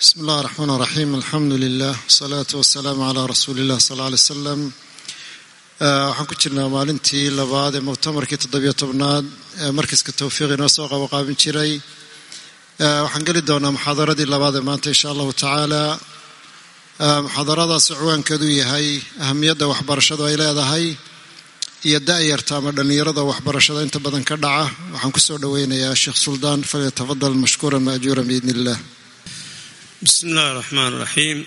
bismi اllahi الرحmn الرaxيim alxamdu lilah wsalaatu wasalaamu calaa rasuuli اllah sal ly slam waxaan ku jirnaa maalintii labaad ee muctamarkii toddobiyo tobnaad ee markaska towfiiq inoo soo qabaqaabin jiray waxaan geli doonaa muxaadaradii labaad ee maanta insha allahu tacaala muxaadaradaas ciwaankeedu yahay ahamiyadda waxbarashadu ay leedahay iyo da-yarta ama dhallinyarada waxbarashada inta badan ka dhaca waxaan kusoo dhoweynayaa sheekh suldaan falyatafadal mashkuuran maajuuran biidn illah بسم الله الرحمن الرحيم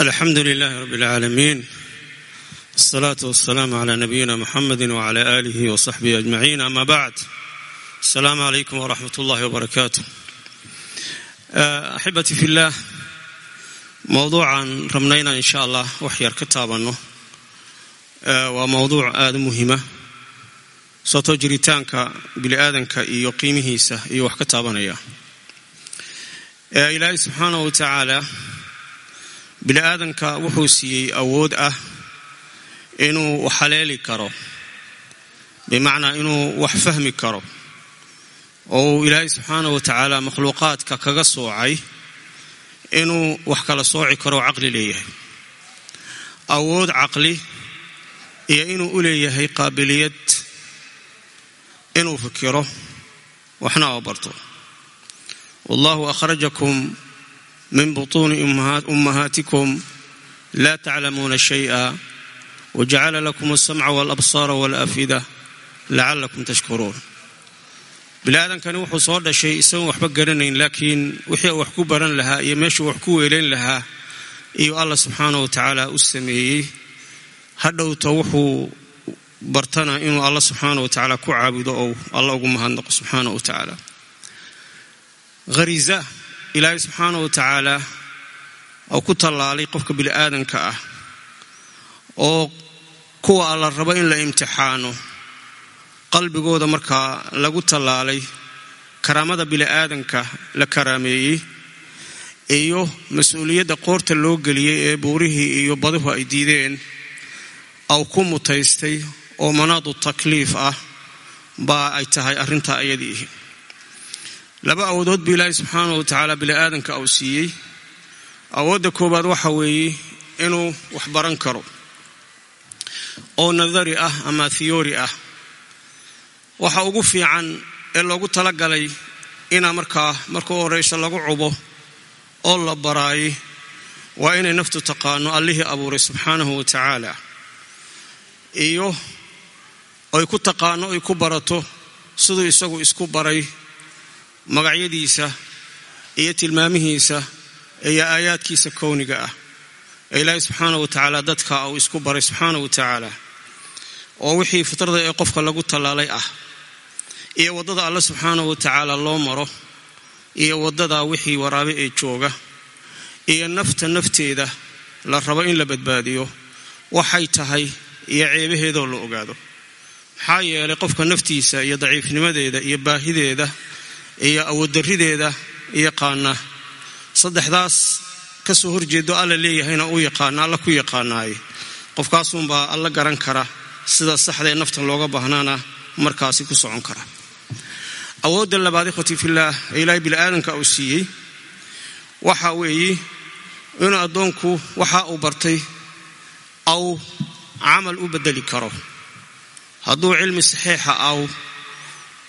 الحمد لله رب العالمين الصلاة والسلام على نبينا محمد وعلى آله وصحبه أجمعين أما بعد السلام عليكم ورحمة الله وبركاته أحبتي في الله موضوعا رمنينا إن شاء الله وحير كتابنا وموضوع آد مهمة soto jiritaanka bili-aadanka iyo qiimihiisa iyo wax ka taabanaya ilaahay subxaanahu wa tacaala bili-aadanka wuxuu siiyey awood ah inuu wax haleeli karo bimacnaa inuu wax fahmi karo oo uu ilaahay subxaanahu wa tacaala makhluuqaadka kaga soocay inuu wax kala sooci karo oo caqli leeyahay. Awood caqli iyo inuu u leeyahay qaabiliyad inuu fikiro waxna oo barto wallahu akhrajakum min butuuni ummahaatikum laa taclamuuna shay'a wajacala lakum alsamca walabsaara walafida lacalakum tashkuruun bili-aadankani wuxuu soo dhashay isagoon waxba garanayn laakiin wixii wax ku baran lahaa iyo meeshuu wax ku weelayn lahaa iyo allah subxaanahu wa tacaala u sameeyey hadhowta wuxuu bartana inuu alla subxaana wa tacaala ku caabudo ou alla ugu mahadnaqo subxaana wa tacaala khariisa ilaahay subxaana wa tacaala oo ku tallaalay qofka bili-aadanka ah oo kuwa alla rabo in la imtixaano qalbigooda markaa lagu tallaalay karaamada bili-aadanka la karaameeyey iyo mas'uuliyadda qoorta loo geliyey ee buurihii iyo baduhu ay diideen aw ku mutaystay oo manaadu takliif ah baa ay tahay arrintaa ayadiihi laba awoodood buu ilaahay subxaanahu wa tacaala bili-aadanka uu siiyey. Awoodda koowaad waxa weeye inuu wax baran karo oo nadari ah ama theory ah. Waxa ugu fiican ee loogu talagalay inaa markaa marka u horraysa lagu cubo oo la baraayay waa inay naftu taqaano allihii abuuray subxaanahu wa tacaala. Iyo ay ku taqaano ay ku barato siduu isagu isku baray magacyadiisa iyo tilmaamihiisa iyo aayaadkiisa kowniga ah ee ilaahay subxaana wa tacaala dadka uu isku baray subxaana wa tacaala oo wixii fitrada ee qofka lagu tallaalay ah iyo waddada alle subxaana wa tacaala loo maro iyo waddada wixii waraabe ee jooga iyo nafta nafteeda la rabo in la badbaadiyo waxay tahay iyo ceebaheedoo la ogaado. Maxaa yeelay qofka naftiisa iyo daciifnimadeeda iyo baahideeda iyo awooddarrideeda yaqaana. Saddexdaas ka soo horjeedo alla leeyahayna u yaqaana alla ku yaqaanaaye qofkaasuunbaa alla garan kara sida saxda ee nafta looga baahnaana markaasi ku socon kara. Awoodda labaad ikhwati fillaah ee ilaahay bili-aadanka uu siiyey waxa weeye inuu addoonku waxa uu bartay aw camal u bedeli karo. Hadduu cilmi saxiixa aw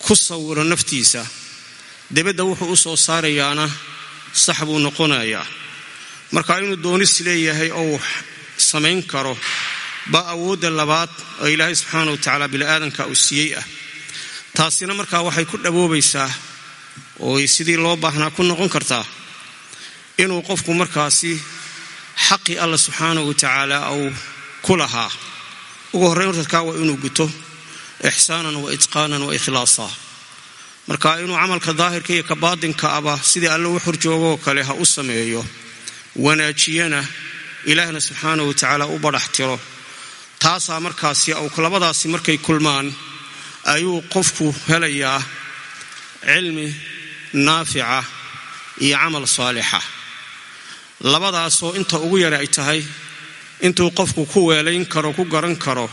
ku sawiro naftiisa debadda wuxuu u soo saarayaana sax buu noqonayaa. Marka inuu doonis leeyahay oo wax samayn karo baa awoodda labaad oo ilaahay subxaana wa tacaala bili-aadanka uu siiyey ah. Taasina markaa waxay ku dhawoobaysaa ooy sidii loo baahnaa ku noqon kartaa inuu qofku markaasi xaqii alla subxaana wa tacaala uu ku lahaa. Ugu horrayn hortadkaa waa inuu guto ixsaanan wa itqaanan wa ikhlaasa marka inuu camalka daahirka iyo ka baadinka aba sidii alle u horjoogoo kale ha u sameeyo wanaajiyana ilaahna subxaana wa tacaala u badhax tiro. Taasaa markaasi labadaasi markay kulmaan ayuu qofku helayaa cilmi naafica iyo camal saalixa. Labadaasoo inta ugu yara ay tahay intuu qofku ku weelayn karo ku garan karo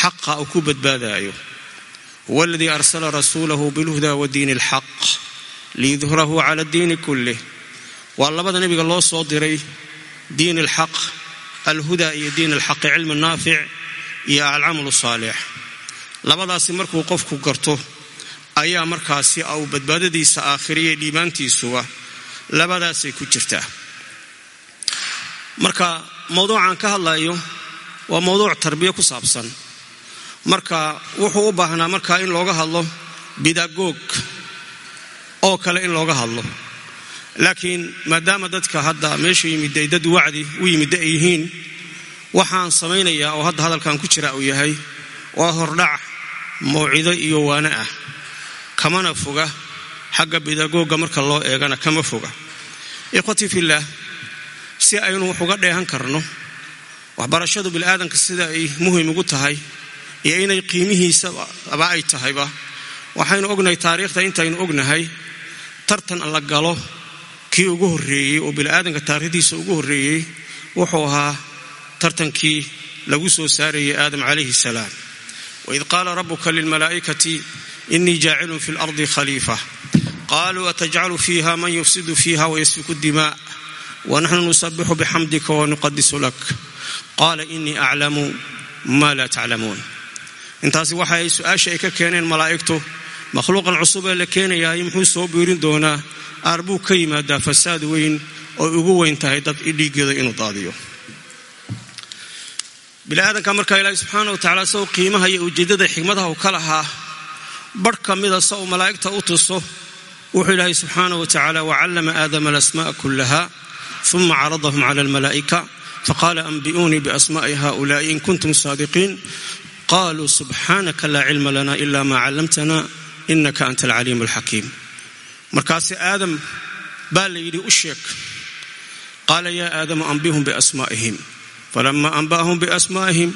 xaqa uu ku badbaadaayo huwa aladii arsala rasuulahu bilhuda wa diini alxaq liyudhirahu cala diini kullih waa labada nebiga loo soo diray diin alxaq alhuda iyo diin alxaqi cilmi naafic iyo alcamalu saalix labadaasi markuu qofku garto ayaa markaasi au badbaadadiisa aakhiriya dhiibaantiisuba labadaasay ku jirtaa marka mowduucan ka hadlayo waa mowduuc tarbiya ku saabsan marka wuxuu u baahnaa markaa in looga hadlo bidagoog oo kale in looga hadlo. Laakiin maadaama dadka hadda meesha yimidday dad wacdi u yimidda ay yihiin waxaan samaynayaa oo hadda hadalkan ku jira uu yahay waa hordhac mawcido iyo waane ah. Kamana foga xagga bidagooga marka loo eegana kama foga ikhwatii fillaah si aynu wax uga dheehan karno waxbarashadu bilaadanka sida ay muhiim ugu tahay iyo inay qiimihiisaba ay tahayba. Waxaynu ognahay taariikhda intaynu ognahay tartan la galo kii ugu horreeyey oo biniaadanka taarikhdiisa ugu horreeyey wuxuu ahaa tartankii lagu soo saarayay aadam calayhi salaam. Waid qaala rabuka lilmalaa'ikati inii jaacilun fi lardi khaliifa. Qaluu atajcalu fiiha man yufsidu fiiha wayasfiku dimaa. Wanaxnu nusabixu bixamdika wanuqadisu lak. Qaala inii aclamu maa laa taclamuun intaasi waxa ay su'aasha ay ka keeneen malaa'igtu. Makhluuqan cusub ee la keenayahay muxuu soo biirin doonaa aar buu ka yimaadaa fasaad weyn oo ugu weyn tahay dad idhiigeeda inuu daadiyo. Biniaadanka markaa ilaahi subxaana wa tacala sao qiimaha iyo ujeeddada xigmadaha u ka lahaa barh ka mida sa uu malaa'igta u tuso wuxuu ilaahay subxaana wa tacaala wacallama aadama alasma'a kullaha uma caradahum cala almalaa'ika faqaala anbi'uunii biasma'i haؤulaa'i in kuntum saadiqiin qaluu subxaanaka laa cilma lana ila maa callamtana inaka anta alcaliim alxakiim markaase aadam baa la yidhi u sheeg qaala yaa aadamu anbihum biasmaa'ihim falama anba'ahum biasmaa'ihim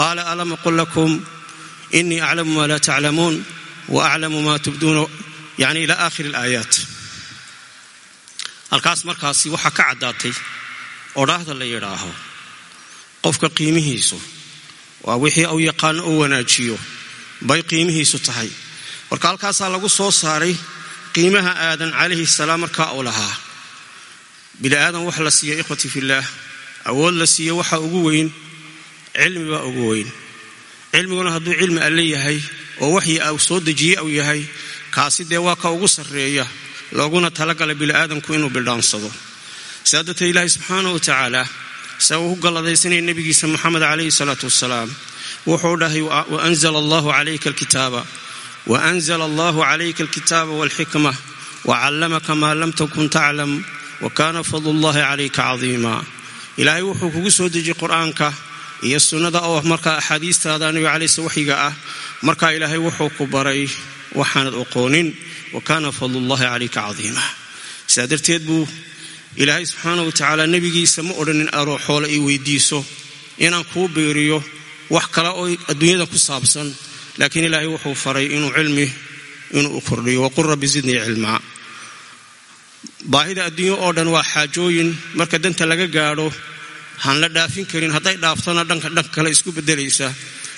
qaala alam aqul lakum inii aclamu maa laa taclamuun wa aclamu maa tubduuna yani ila aakhiri alaayaat halkaas markaasi waxaa ka caddaatay odhaahda la yidhaaho qofka qiimihiisu waa wixii uu yaqaano oo wanaajiyo. Bay qiimihiisu tahay. Marka halkaasaa lagu soo saaray qiimaha aadan calayhi salaam markaa uu lahaa. Bini aadan wax la siiya ikhwati fillaah awood la siiya waxa ugu weyn cilmi baa ugu weyn. Cilmiguna hadduu cilmi alle yahay oo waxyi au soo dejiye uu yahay kaasi dee waa ka ugu sarreeya. Looguna talagalay bini'aadamku inuu bildhaansado sidaa darteed ilaahi subxaana wa tacaala se uu ku galladaysanaya nebigiisa moxamed calayhi salaatu wasalaam wuxuu dhahay waanzala allahu calayka alkitaaba. Waanzala allahu calayka alkitaaba walxikma. Wacallamaka maa lam takun taclam wa kaana fadlullahi calayka cadiima. Ilaahay wuxuu kugu soo dejiyey qur'aanka iyo sunnada oo markaa axaadiistaada nabiga calayse waxyiga ah. Markaa ilaahay wuxuu ku baray waxaanad oqoonin wa kaana fadlullahi calayka cadiima. Sidaa darteed buu ilaahay subxaana wa tacaala nebigiisa ma odhanin aroo xoole ii weydiiso inaan kuu biiriyo wax kale oo adduunyada ku saabsan. Laakiin ilaahay wuxuu faray inuu cilmi inuu u kordhiyo. Waqul rabbi zidnii cilmaa baahida adduunyo oo dhan waa xaajooyin. Marka danta laga gaadho han la dhaafin karin. Hadday dhaaftona dhanka dhanka kale isku beddelaysa.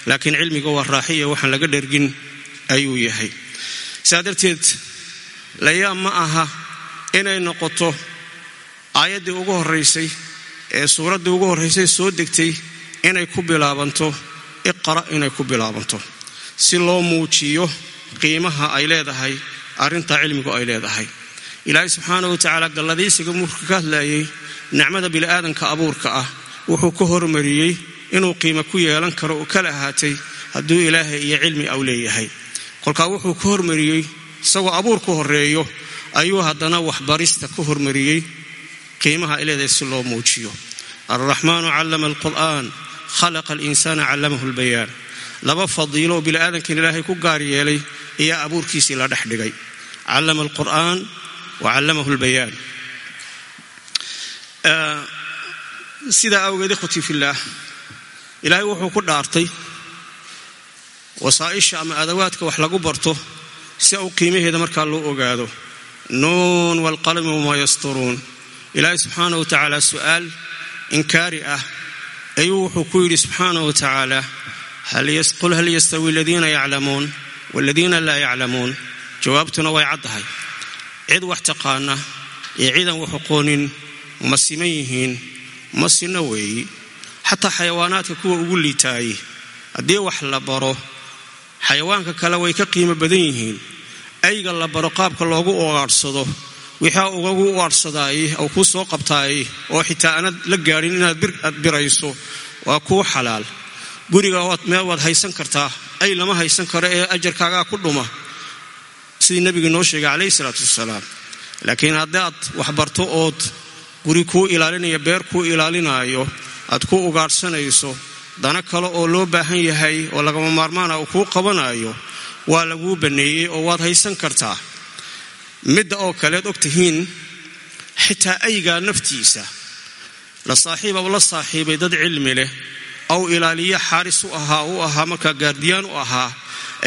Laakiin cilmiga waa raaxiya waxaan laga dhergin ayuu yahay. Sidaa darteed layaab ma aha inay noqoto aayaddii ugu horraysay ee suuraddii ugu horraysay soo degtay inay ku bilaabanto. Iqra' inay ku bilaabanto. Si loo muujiyo qiimaha ay leedahay arrintaa cilmigu ay leedahay. Ilaahay subxaana wa tacaala galladaysiga markuu ka hadlayay nicmada bini'aadanka abuurka ah wuxuu ka hormariyey inuu qiimo ku yeelan karo u kala ahaatay hadduu ilaahay iyo cilmi au leeyahay. Kolkaa wuxuu ka hormariyey isagoo abuur ku horreeyo ayuu haddana waxbarista ka hormariyey qiimaha ay si loo muujiyo. Alraxmaanu callama alqur'aan khalaqa alinsaana callamahu lbayaan laba fadiilo oo bini'aadankan ilaahay ku gaar yeelay ayaa abuurkiisii la dhex dhigay. Callama alqur'aan wa callamahu lbayaan sidaa awgeed ikhwatii fillaah ilaahay wuxuu ku dhaartay wasaa'isha ama adawaadka wax lagu barto si uu qiimaheeda markaa loo ogaado. Nuun waalqalami wamaa yasturuun ilaahay subxaana wa tacaala su'aal inkaari ah ayuu wuxuu ku yidhi subxaana wa tacaala qul hal yastawi aladiina yaclamuun waladiina laa yaclamuun? Jawaabtuna way caddahay cid wax taqaana iyo ciidan wax aqoonin ma siman yihiin ma sina weeyi. Xataa xayawaanaadka kuwa ugu liitaayey haddii wax la baro xayawaanka kale way ka qiimo badan yihiin. Ayga la baro qaabka loogu ugaadhsado wixaa ugagu ugaadhsadaayey oo kuu soo qabtaayey oo xitaa aanad la gaadhin inaad aad birayso waa kuu xalaal. Guriga meel waad haysan kartaa ay lama haysan karo ee ajarkaagaa ku dhuma. Sidii nebiga noo sheegay calayhi salaatu wasalaam. Laakiin haddaad waxbarto ood guri kuu ilaalinaya beer kuu ilaalinaayo aad ku ugaadhsanayso dana kale oo loo baahan yahay oo lagama maarmaana uu kuu qabanayo waa laguu banneeyey oo waad haysan kartaa midda oo kaleed og tihiin xitaa aygaa naftiisa la saaxiiba la saaxiibay dad cilmi leh aw ilaaliya xaaris u ahaa u ahaa markaa gaardiyaan u ahaa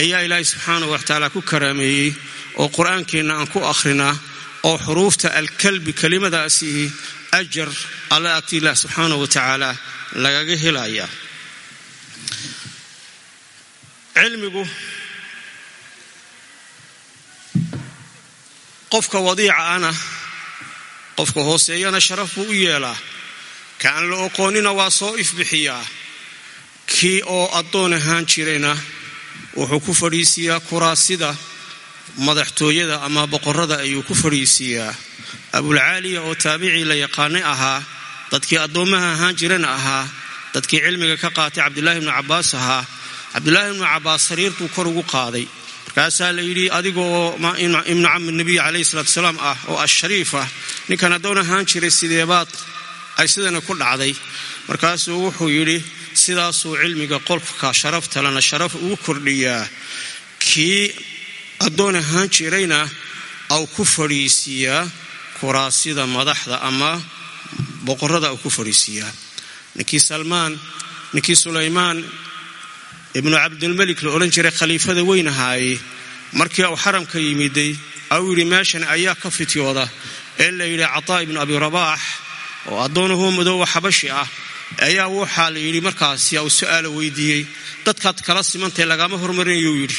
ayaa ilaahay subxaanahu watacaala ku karaameeyey oo qur'aankeenna aan ku akhrinaa oo xuruufta alkalbi kelimadaasihi ajar alla agti ilah subxaanahu wa tacaala lagaga helaya qofka wadiica ana qofka hooseeyana sharaf buu u yeelaa ka aan la oqoonina waa soo ifbixiyaa. Kii oo addoon ahaan jirayna wuxuu ku fadhiisiiyaa kuraasida madaxtooyada ama boqorada ayuu ku fadhiisiiyaa abulcaaliya oo taabicii la yaqaanay ahaa dadkii addoommaha ahaan jirana ahaa dadkii cilmiga ka qaatay cabdilaahi ibnu cabbaas ahaa. Cabdilaahi ibnu cabbaas sariirtuu kor ugu qaaday markaasaa la yidhi adiga oo ibnu cami nabiy calayhi salatu wasalaam ah oo ashariif ah ninkan addoon ahaan jiray sideebaad ay sidana ku dhacday? Markaasuu wuxuu yidhi sidaasuu cilmiga qolka sharaftalena sharaf ugu kordhiyaa. Kii addoon ahaan jirayna au ku fadhiisiiyaa kuraasida madaxda ama boqorada au ku fadhiisiiyaa. Ninkii salmaan ninkii sulaymaan ibnu cabdilmelik la odhan jiray khaliifada weyn ahaaye markii uu xaramka yimiday au yidhi meeshan ayaa ka fityooda ee la yidhi cataa ibnu abi rabaax oo addoonahoo madoowa xabashi ah ayaa waxaa la yidhi markaasi uu su'aala weydiiyey. Dadkaad kala simantahay lagama hormarinayuu yidhi.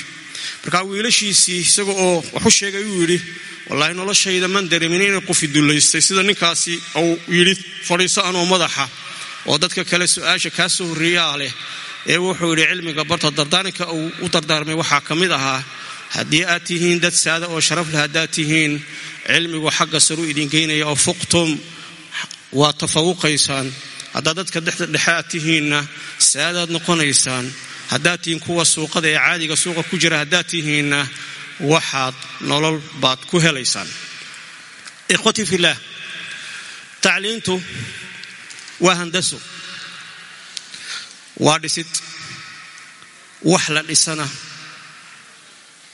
Markaa wiilashiisii isaga oo waxu sheegay uu yidhi wallaahi noloshayda man dareemin inay qofi dullaystay sida ninkaasi uu yidhi fadhiiso anoo madaxa oo dadka kale su'aasha kaa soo horreeyaa leh ee wuxuu yidhi cilmiga barta dardaaranka uu u dardaarmay waxaa ka mid ahaa haddii aad tihiin dad saada oo sharaf leh haddaad tihiin cilmigu xagga saru idin geynaya oo fuqtum waa tafawuqaysaan. Haddaad dadka dhexdhexe aad tihiinna saadaad noqonaysaan. Haddaad tihiin kuwa suuqada ee caadiga suuqa ku jira haddaad tihiinna waxaad nolol baad ku helaysaan. Ikhwatii fillaah tacliintu waa handaso waa dhisid wax la dhisana?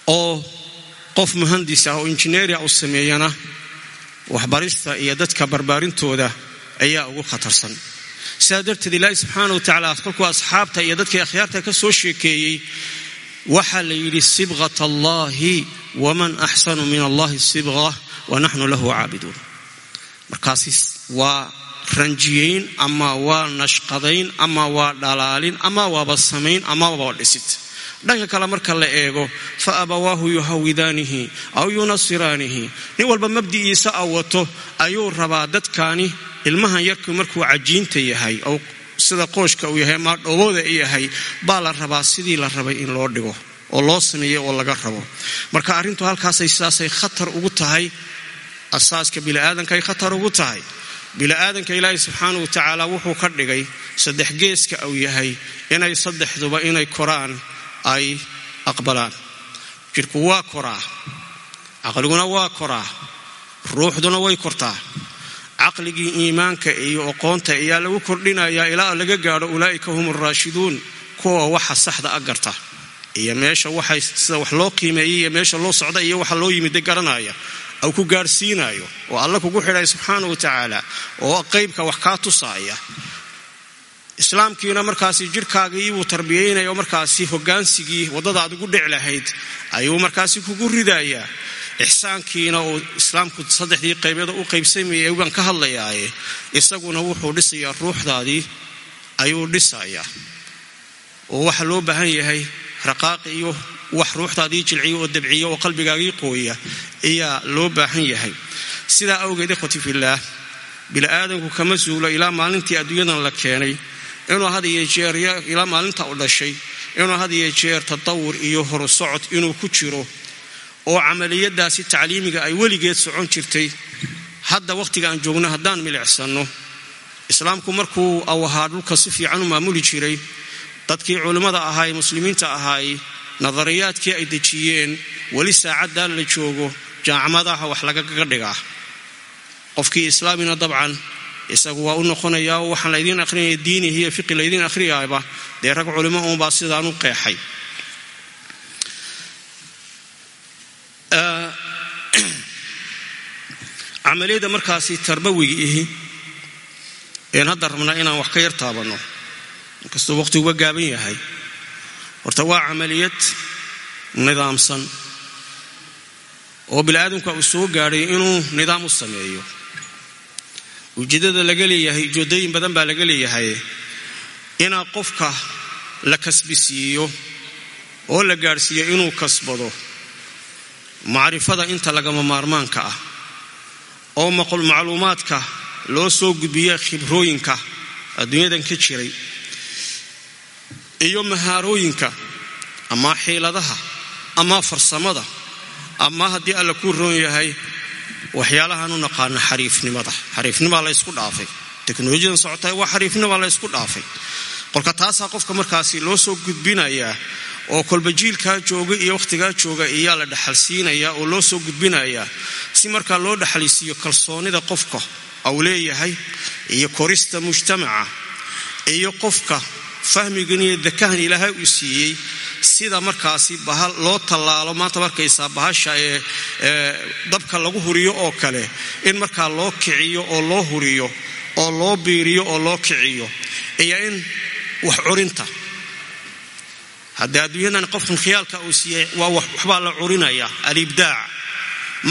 Oo qof muhandis ah oo injineeria u sameeyana waxbarista iyo dadka barbaarintooda ayaa ugu khatarsan. Sidaa darteed ilaahi subxaana wa tacaala kolkuu asxaabta iyo dadkii akhyaarta ka soo sheekeeyey waxaa la yidhi sibqat allahi waman axsanu min allahi sibqa wa naxnu lahu caabiduun. Markaasi waa ranjiyeyn ama waa nashqadayn ama waa dhalaalin ama waaba samayn ama waaba dhisid. Dhanka kale marka la eego fa abawaahu yuhawidaanihi aw yunasiraanihi. Nin walba mabdi'iisa a wato ayuu rabaa dadkaani ilmahan yarku markuu cajiinta yahay oo sida qooshka uu yahay ama dhowooda yahay baa la rabaa sidii la rabay in loo dhigo oo loo sameeyo oo laga rabo. Marka arrintu halkaasay sidaasay khatar ugu tahay asaaska bini'aadankaay khatar ugu tahay bini'aadanka ilaahay subxaanau wa tacaala wuxuu ka dhigay saddex geeska uu yahay inay saddexduba inay koraan ay aqbalaan. Jidhku waa koraa caqliguna waa koraa ruuxduna way kortaa. Caqligii iimaanka iyo aqoonta ayaa lagu kordhinayaa ilaa laga gaadho ulaa'ika hum araashiduun kuwa waxa saxda a garta. Iyo meesha waxay sida wax loo qiimeeyay iyo meesha loo socda iyo waxa loo yimida garanaya au ku gaadhsiinayo oo alla kugu xidhay subxaana wa tacaala oo qaybka wax kaa tusaaya islaamkiina markaasi jidhkaagii wuu tarbiyaynaya oo markaasi hogaansigii waddada aad ugu dhic lahayd ayuu markaasi kugu ridayaa ixsaankiina uu islaamku saddexdii qaybeeda u qaybsamayay baan ka hadlayaaye. Isaguna wuxuu dhisayaa ruuxdaadii ayuu dhisayaa oo waxa loo baahan yahay raqaaqi iyo wax ruuxdaadii jilciya oo dabciya oo qalbigaagii qooya ayaa loo baahan yahay. Sidaa awgeed ikhwati fillaah bini'aadanku kama suulo ilaa maalintii adduunyadan la keenay. Inuu had iyo jeer ilaa maalinta u dhashay. Inuu had iyo jeer tatawur iyo horusocod inuu ku jiro oo camaliyadaasi tacliimiga ay weligeed socon jirtay. Hadda wakhtiga aan joogno haddaan milicsanno. Islaamku markuu au ahaa dhulka si fiican u maamuli jiray. Dadkii culimmada ahaa ee muslimiinta ahaay nadariyaadkii ay dejiyeen weli saacaddaa la joogo jaamacadaha wax lagaga dhigaa. Qofkii islaamina dabcan isagu waa u noqonayaa oo waxaan laydiin akhrinaya diinihi iyo fiqi laydiin akhriyaaba dee rag culimo uunbaa sidaan u qeexay. Camaliyadda markaasi tarbawiga ihi een hadda rabnaa inaan wax ka yar taabanno inkastuu waqhtiguba gaaban yahay horta waa camaliyad nidaamsan oo biniaadamka uu soo gaadhay inuu nidaam u sameeyo. Ujeeddada laga leeyahay ujeedooyin badan baa laga leeyahay inaa qofka la kasbisiiyo oo la gaadhsiiyo inuu kasbado macrifada inta lagama maarmaanka ah oo macluumaadka loo soo gudbiya khibrooyinka adduunyadan ka jiray iyo mahaarooyinka ama xiiladaha ama farsamada ama haddii alla kuu roon yahay waxyaalahaan u naqaana xariifnimada. Xariifnimaa la ysku dhaafay. Teknolojiyadan socota waa xariifnimaa la ysku dhaafay. Qolka taasaa qofka markaasi loo soo gudbinayaa oo kolba jiilkaa jooga iyo wakhtigaa jooga ayaa la dhaxalsiinayaa oo loo soo gudbinayaa si markaa loo dhaxalsiiyo kalsoonida qofka au leeyahay iyo korista mujtamaca iyo qofka fahmigan iyo dakahan ilaahay uu siiyey sida markaasi bahal loo tallaalo maanta markaysaa bahasha ee dabka lagu huriyo oo kale in markaa loo kiciyo oo loo huriyo oo loo biiriyo oo loo kiciyo iyo in wax curinta. Haddii adduunyadan qofkan khiyaalka uu siiyey waa waxbaa la curinaya alibdaac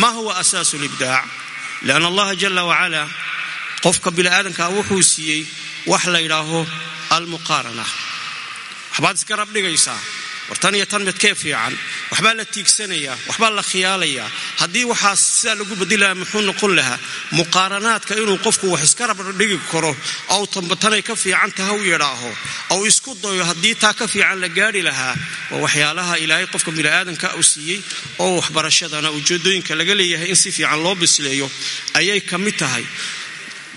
ma huwa asaasu libdaac lianna allaha jala wacala qofka bini'aadankaa wuxuu siiyey wax la yidhaaho almuqaarana waxbaad isgarab dhigaysaa war tan iyo tan midkee fiican waxbaa la tiigsanayaa waxbaa la khiyaalayaa haddii waxaas sidaa lagu bedilaya muxuu noqon lahaa muqaaranaadka inuu qofku wax iska rabdhigi karo ou tambatanay ka fiican taha u yidhaaho ou isku dayo haddii taa ka fiican la gaari lahaa waa waxyaalaha ilaahay qofka bini'aadanka uu siiyey oo waxbarashadana ujeedooyinka laga leeyahay in si fiican loo bisleeyo ayay ka mid tahay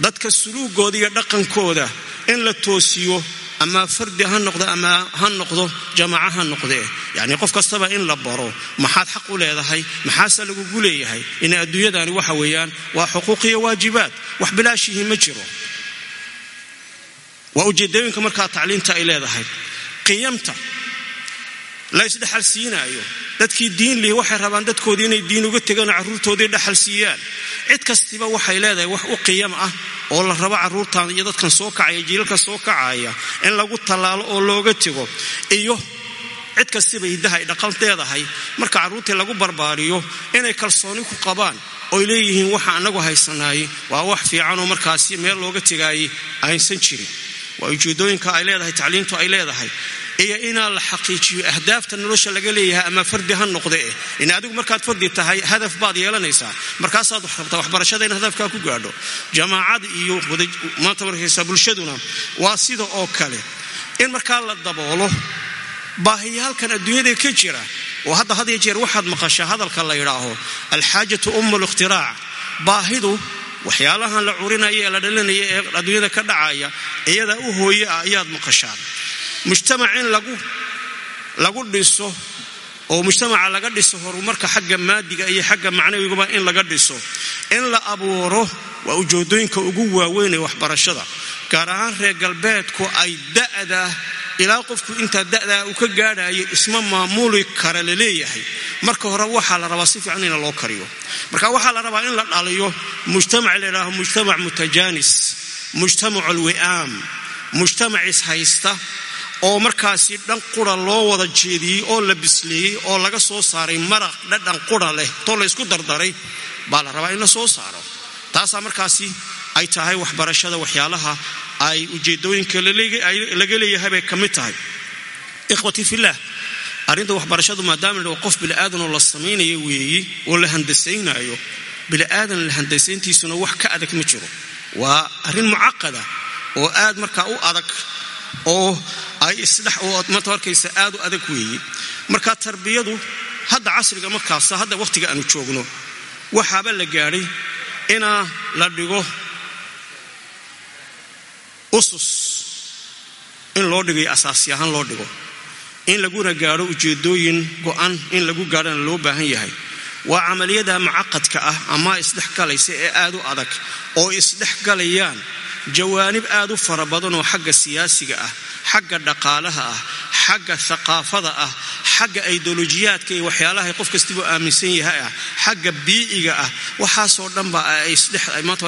dadka suluugooda iyo dhaqankooda in la toosiyo ama fardi ha noqdo ama ha noqdo jamaaca ha noqdee yacnii qof kastaba in la baro maxaad xaq u leedahay maxaase lagugu leeyahay? In adduunyadani waxa weeyaan waa xuquuq iyo waajibaad. Wax bilaashihii ma jiro. Waa ujeedooyinka markaa tacliimta ay leedahay. Qiyamta la isdhexal siinaayo dadkii diin lihi waxay rabaan dadkoodii inay diin uga tegaanoo carruurtoodii dhexal siiyaan. Cid kastiba waxay leedahay wax u qiyam ah oo la rabo carruurtan iyo dadkan soo kacaya jiilalkan soo kacaya in lagu tallaalo oo looga tego. Iyo cid kastiba hiddaha ay dhaqan leedahay marka carruurtii lagu barbaariyo inay kalsooni ku qabaan oy leeyihiin waxa anagu haysanaayey waa wax fiicanoo markaasi meel looga tegaayay aysan jirin. Waa ujeedooyinka ay leedahay tacliimtu ay leedahay iyo inaa la xaqiijiyo ahdaafta nolosha laga leeyahay ama fardi ha noqde eh in adigu markaad fardi tahay hadaf baad yeelanaysaa. Markaasaad wax waxbarashada in hadafkaa ku gaadho. Jamaacad iyo maanta markaysa bulshaduna waa sida oo kale. In markaa la daboolo baahiyaalkan adduunyada ka jira oo hadda had jeer waxaad maqashaa hadalka la yidhaaho alxaajatu ummu likhtirac baahidu waxyaalahan la curinaya ee la dhalinaya ee adduunyada ka dhacaya iyadaa u hooye ah ayaad maqashaan mujtamac in lagu dhiso oo mujtamaca laga dhiso horumarka xagga maadiga iyo xagga macnawigaba in laga dhiso. In la abuuro waa ujeedooyinka ugu waaweyn ee waxbarashada gaar ahaan reer galbeedku ay da'da ilaa qofku intaa da'daa uu ka gaadhayo isma maamuli kara la leeyahay marka hore waxaa la rabaa si fiican in loo kariyo. Marka waxaa la rabaa in la dhaliyo mujtamac layidhaaho mujtamac mutajaanis mujtamac alwi'aam mujtamac ishaysta oo markaasi dhan qura loo wada jeediyey oo la bisleeyey oo laga soo saaray maraq dhadhan qura leh too la ysku dardaray baa la rabaa in la soo saaro. Taasaa markaasi ay tahay waxbarashada waxyaalaha ay ujeedooyinka laga leeyahay bay ka mid tahay. Ikhwatii fillaah arrinta waxbarashadu maadaama la qof bini'aadanoo la samaynayo weeyi oo la handasaynaayo bini'aadan la handasayntiisuna wax ka adag ma jiro. Waa arrin mucaqada oo aad markaa u adag oo ay isdhex oo maanta arkaysa aad u adag weeye marka tarbiyadu hadda casriga markaasa hadda wakhtiga aanu joogno. Waxaaba la gaadhay inaa la dhigo usus in loo dhigay asaasi ahaan loo dhigo. In laguna gaadho ujeedooyin go'an in lagu gaadhana loo baahan yahay. Waa camaliyada mucaqadka ah ama isdhexgalaysa ee aad u adag oo isdhexgalayaan jawaanib aad u fara badan oo xagga siyaasiga ah xagga dhaqaalaha ah xagga thaqaafada ah xagga idolojiyaadka iyo waxyaalaha qof kastiba aaminsan yahay ah xagga biiciga ah. Waxaasoo dhanba maanta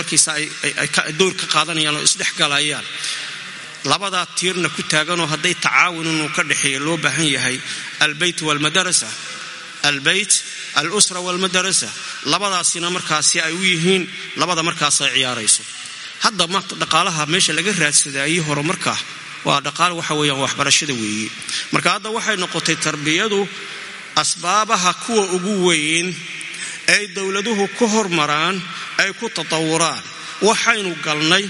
door ka qaadanayaan oo isdhexgalayaan labadaa tiirna ku taaganoo hadday tacaawun inuu ka dhexeeya loo baahan yahay albeyt walmadarasa albeyt alusra walmadarasa labadaasina markaasi ay u yihiin labada markaas ay ciyaarayso hadda dhaqaalaha meesha laga raadsadayey horumarka waa dhaqaal waxa weeyaan waxbarashada weeye marka hadda waxay noqotay tarbiyadu asbaabaha kuwa ugu weyn ay dowladuhu ku hormaraan ay ku tatawuraan waxaynu galnay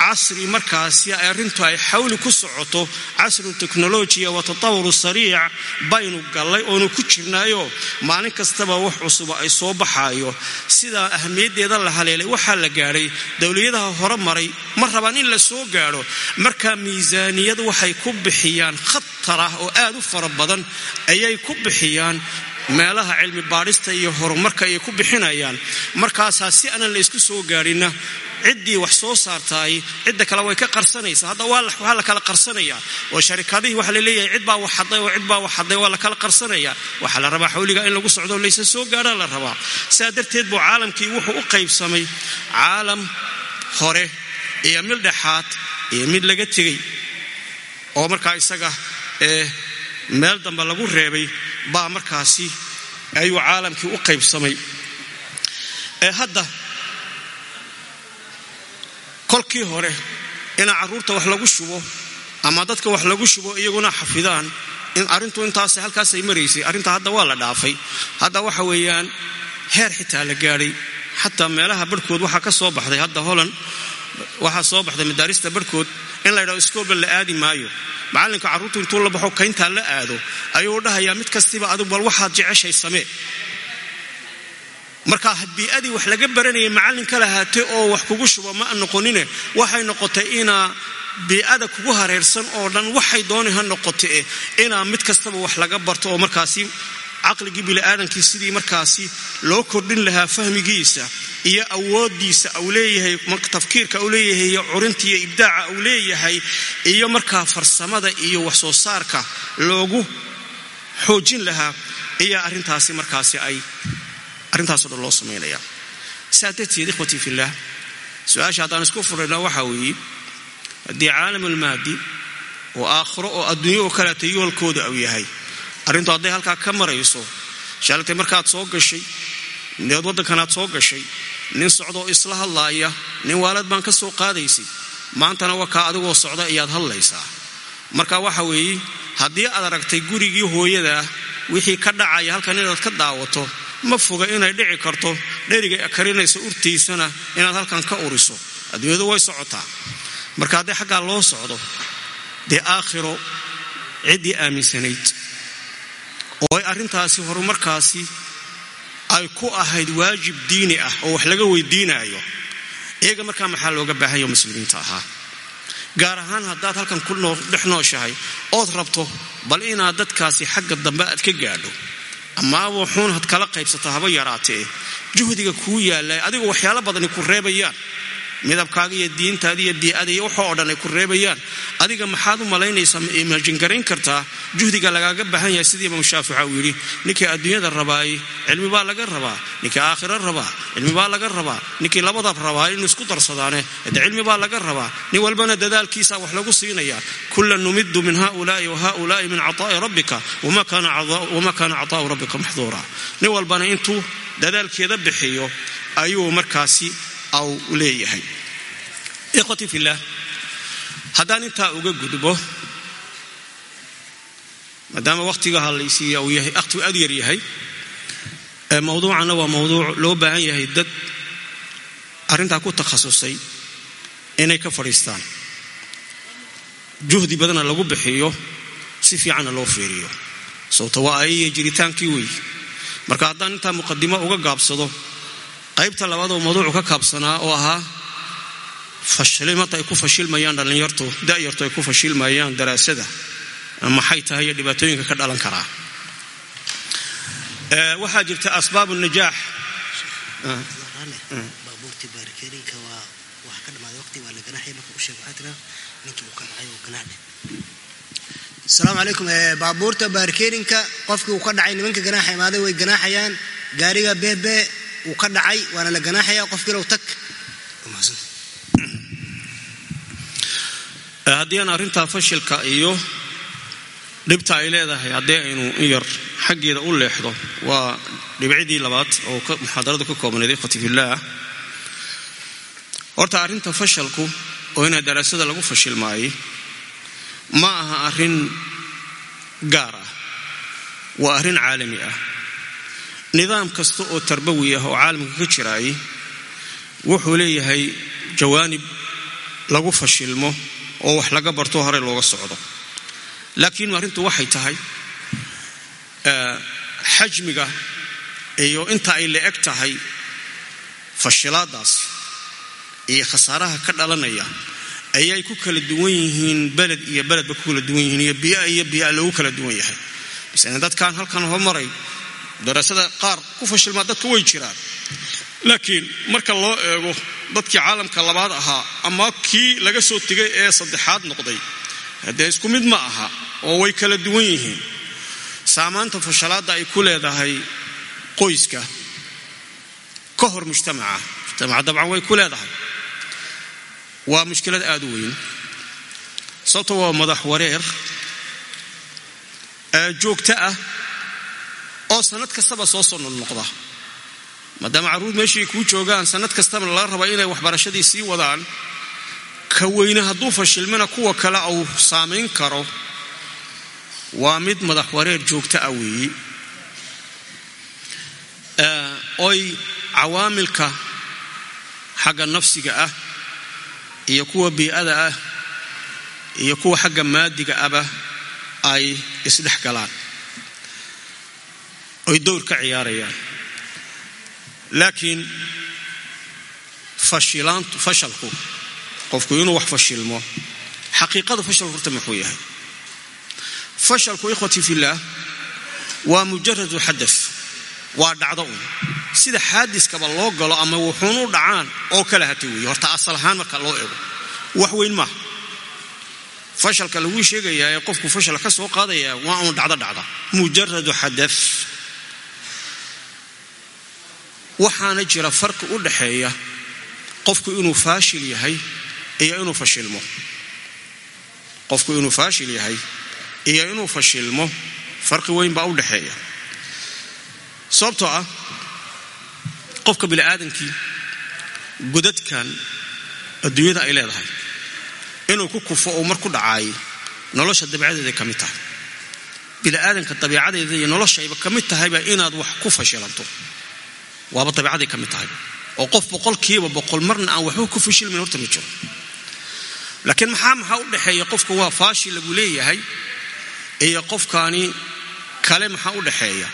casri markaasi ay arrintu ay xawli ku socoto casru teknolojiya wa tatawuru sariic baynu gallay oonu ku jirnaayo. Maalin kastaba wax cusuba ay soo baxaayo. Sidaa ahmiyaddeeda la haleelay waxaa la gaadhay dowliyadaha hore maray ma rabaan in la soo gaadho. Marka miisaaniyad waxay ku bixiyaan khatar ah oo aad u fara badan ayay ku bixiyaan meelaha cilmi baadhista iyo horumarka ayay ku bixinayaan. Markaasaa si aanan la isku soo gaadhinna ciddii wax soo saartaay cidda kale way ka qarsanaysaa. Hadda waa la kala qarsanaya. Oo sharikadihii waxa la leeyahay cid baa wax haday oo cid baa wax haday waa la kala qarsanaya. Waxaa la rabaa xawliga in lagu socdo laysa soo gaadhaa la rabaa. Sidaa darteed buu caalamkii wuxuu u qaybsamay caalam hore iyo mid dhexaad iyo mid laga tegey. Oo markaa isaga ee meel dambe lagu reebay baa markaasi ayuu caalamkii u qaybsamay. Ee hadda kolkii hore ina carruurta wax lagu shubo ama dadka wax lagu shubo iyaguna xafidaan in arrintu intaas halkaasay maraysay arrinta hadda waa la dhaafay. Hadda waxa weeyaan heer xitaa la gaadhay. Xataa meelaha barhkood waxaa ka soo baxday. Hadda holand waxaa soo baxday madaarista barhkood in la ydhao iskoolba la aadi maayo. Macallinka carruurtu intuu la baxo kayntaa la aado ayuu dhahayaa mid kastiba adug bal waxaad jeceshay samee marka bii'adii wax laga baranayay macallinka lahaate oo wax kugu shubo ma noqonine waxay noqotay inaa bii'ada kugu hareersan oo dhan waxay doonay ha noqotae inaa mid kastaba wax laga barto oo markaasi caqligii bini'aadankii sidii markaasi loo kordhin lahaa fahmigiisa iyo awoodiisa uu leeyahay tafkiirka uu leeyahay iyo curinta iyo ibdaaca uu leeyahay iyo markaa farsamada iyo wax soo saarka loogu xoojin lahaa iyo arrintaasi markaasi ay arrintaaso dhan loo samaynaya saa darteed ikhwatii fillaah su'aasha haddaan isku furayna waxaa weeye haddii caalamulmaadi oo aakhiro oo adduunyo oo kaleeta yoolkooda uu yahay arrintu hadday halkaa ka marayso shaaltay markaad soo gashay need waddankanaad soo gashay nin socdaoo isla hadlaaya nin waalad baan ka soo qaadaysay maantana wakaa adigoo socda ayaad hadlaysaa. Marka waxa weeye haddii aad aragtay gurigii hooyadaa wixii ka dhacaya halkan inaad ka daawato ma foga inay dhici karto dheriga karinaysa urtiisana inaad halkan ka uriso. Adduunyadu way socotaa. Marka haddii xaggaa loo socdo dee aakhiro ciddii aaminsanayd. Oo ay arrintaasi horumarkaasi ay ku ahayd waajib diini ah oo wax laga weydiinaayo. Iyaga markaa maxaa looga baahanyo muslimiinta ahaa? Gaar ahaan haddaad halkan ku dhex nooshahay ood rabto bal inaad dadkaasi xagga dambe aad ka gaadho amaaba wuxuun had kala qaybsato haba yaraatee. Juhdiga kuu yaallay adigoo waxyaalo badani ku reebayaan midabkaaga iyo diintaada iyo bii'ada iyo waxoo dhan ay ku reebayaan. Adiga maxaad u malaynaysaa ma imaajingarayn kartaa juhdiga lagaaga baahan yahay sidii imaam shaafica uu yidhi ninkii adduunyada rabaay cilmi baa laga rabaa ninkii aakhiro rabaa cilmi baa laga rabaa ninkii labadab rabaa inuu isku darsadaane de cilmi baa laga rabaa nin walbana dadaalkiisa wax lagu siinayaa kulan numidu min haulaai wa haulaai min cataa'i rabbika wama kaana cataa'u rabbika maxduura. Nin walbana intuu dadaalkeeda bixiyo ayuu markaasi aw leeyahay. Ikhwatii fillaah haddaan intaa uga gudbo maadaama wakhtiga hadlaysiiya uu yahay akhtigu aad yar yahay mawduucanna waa mawduuc loo baahan yahay dad arrintaa ku takhasusay inay ka fadhiistaan. Juhdi badana lagu bixiyo si fiicanna loo fiiriyo. Sababto waa ayaya jiritaankii wey marka haddaan intaa muqadimo uga gaabsado qaybta labaad oo mawduucu ka kaabsanaa oo ahaa fashlimata ay ku fashilmayaan dhallinyartu da'yartu ay ku fashilmayaan daraasada maxay tahay iyo dhibaatooyinka ka dhalan karaa waxaa jirta asbaab najaax asalaamu calaykum baabuurta baarikeerinka qofkii uu ka dhacay nimanka ganaaxa imaaday way ganaaxayaan gaariga beebe uu ka dhacay waana la ganaaxaya qofkiilow tag. Haddii aan arrintaa fashilka iyo dhibta ay leedahay haddii aynu in yar xaggeeda u leexdo waa dhibcidii labaad oo muxaadarada ka koobnayd ikhwati horta arrinta fashalku oo inaa daraasada lagu fashilmaayay ma aha arrin gaar ah waa arrin caalami ah nidaam kasta oo tarbawi ah oo caalamka ka jiraayay wuxuu leeyahay jawaanib lagu fashilmo oo wax laga barto horey looga socdo. Laakiin arrintu waxay tahay xajmiga iyo inta ay la eg tahay fashilaadaas iyo khasaaraha ka dhalanaya ayay ku kala duwan yihiin beled iyo beledba ku kala duwan yihiin iyo biya iyo biya lagu kala duwan yahay. Misale dadkan halkan hormaray daraasada qaar ku fashilmaa dadka way jiraan. Laakiin marka loo eego dadkii caalamka labaad ahaa ama kii laga soo tegay ee saddexaad noqday haddee isku mid ma aha oo way kala duwan yihiin saamaanta fashalaadda ay ku leedahay qoyska ka hor mujtamaca mujtamaca dabcan way ku leedahay. Waa mushkilad aada u weyn. Sababto waa madax wareer joogto ah oo sanad kastaba soo soo noqnoqda maadaama carruur meeshii kuu joogaan sanad kastaba laga raba inay waxbarashadii sii wadaan ka weyne hadduu fashilmana kuwa kale uu saamayn karo waa mid madax wareer joogto ah weeyi. Oy cawaamilka xagga nafsiga ah iyo kuwa bii'ada ah iyo kuwa xagga maadiga aba ay isdhex galaan oy dowr ka ciyaarayaan. Laakiin fashalku qofku inuu wax fashilmo xaqiiqada fashalku horta muxuu yahay? Fashalku ikhwatii fillaah waa mujaradu xadas waa dhacdo un. Sida xaadiskaba loo galo ama wuxuunu dhacaan oo kala hata weeye. Horta asal ahaan marka loo ego wax weyn maaha. Fashalka laguu sheegayaa ee qofku fashal ka soo qaadaya waa uun dhacdo dhacda mujaradu xadas waxaana jira farqi u dhaxeeya qofku inuu faashil yahay iyo inuu fashilmo. Qofku inuu faashil yahay iyo inuu fashilmo farqi weyn baa u dhexeeya sababtoo ah qofka bini'aadankii godadkan adduunyada ay leedahay inuu ku kufo oo mar ku dhacaayay nolosha dabiicadeeday ka mid tahay. Bini'aadanka dabiicadeeda iyo noloshayba ka mid tahayba inaad wax ku fashilanto waaba dabiicaday ka mid tahay. oo qof boqolkiiba boqol marna aan waxba ku fashilmayn horta ma jiro. laakiin maxaa maxaa u dhexeeya qofka waa faashil lagu leeyahay iyo qofkaani kale maxaa u dhexeeya?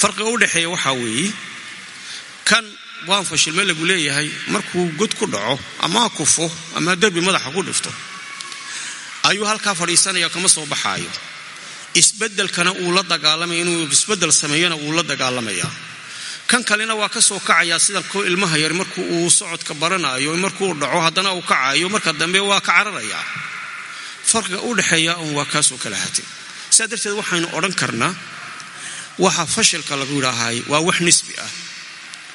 farqiga u dhexeeya waxaa weeye kan waan fashilme lagu leeyahay markuu god ku dhaco ama kufo ama derbi madaxa ku dhifto ayuu halkaa fadhiisanaya kama soo baxaayo. isbedelkana uu la dagaalamaya inuu isbeddel sameeyana uu la dagaalamayaa kan kalena waa ka soo kacayaa sida ilmaha yar markuu uu socodka baranayo markuu dhaco haddana uu kacayo marka dambe waa ka cararayaa farqiga u dhexeeya un waa kaasoo kala hatay sidaa darteed waxaynu odhan karnaa waxa fashilka lagu yidhaahay waa wax nisbi ah.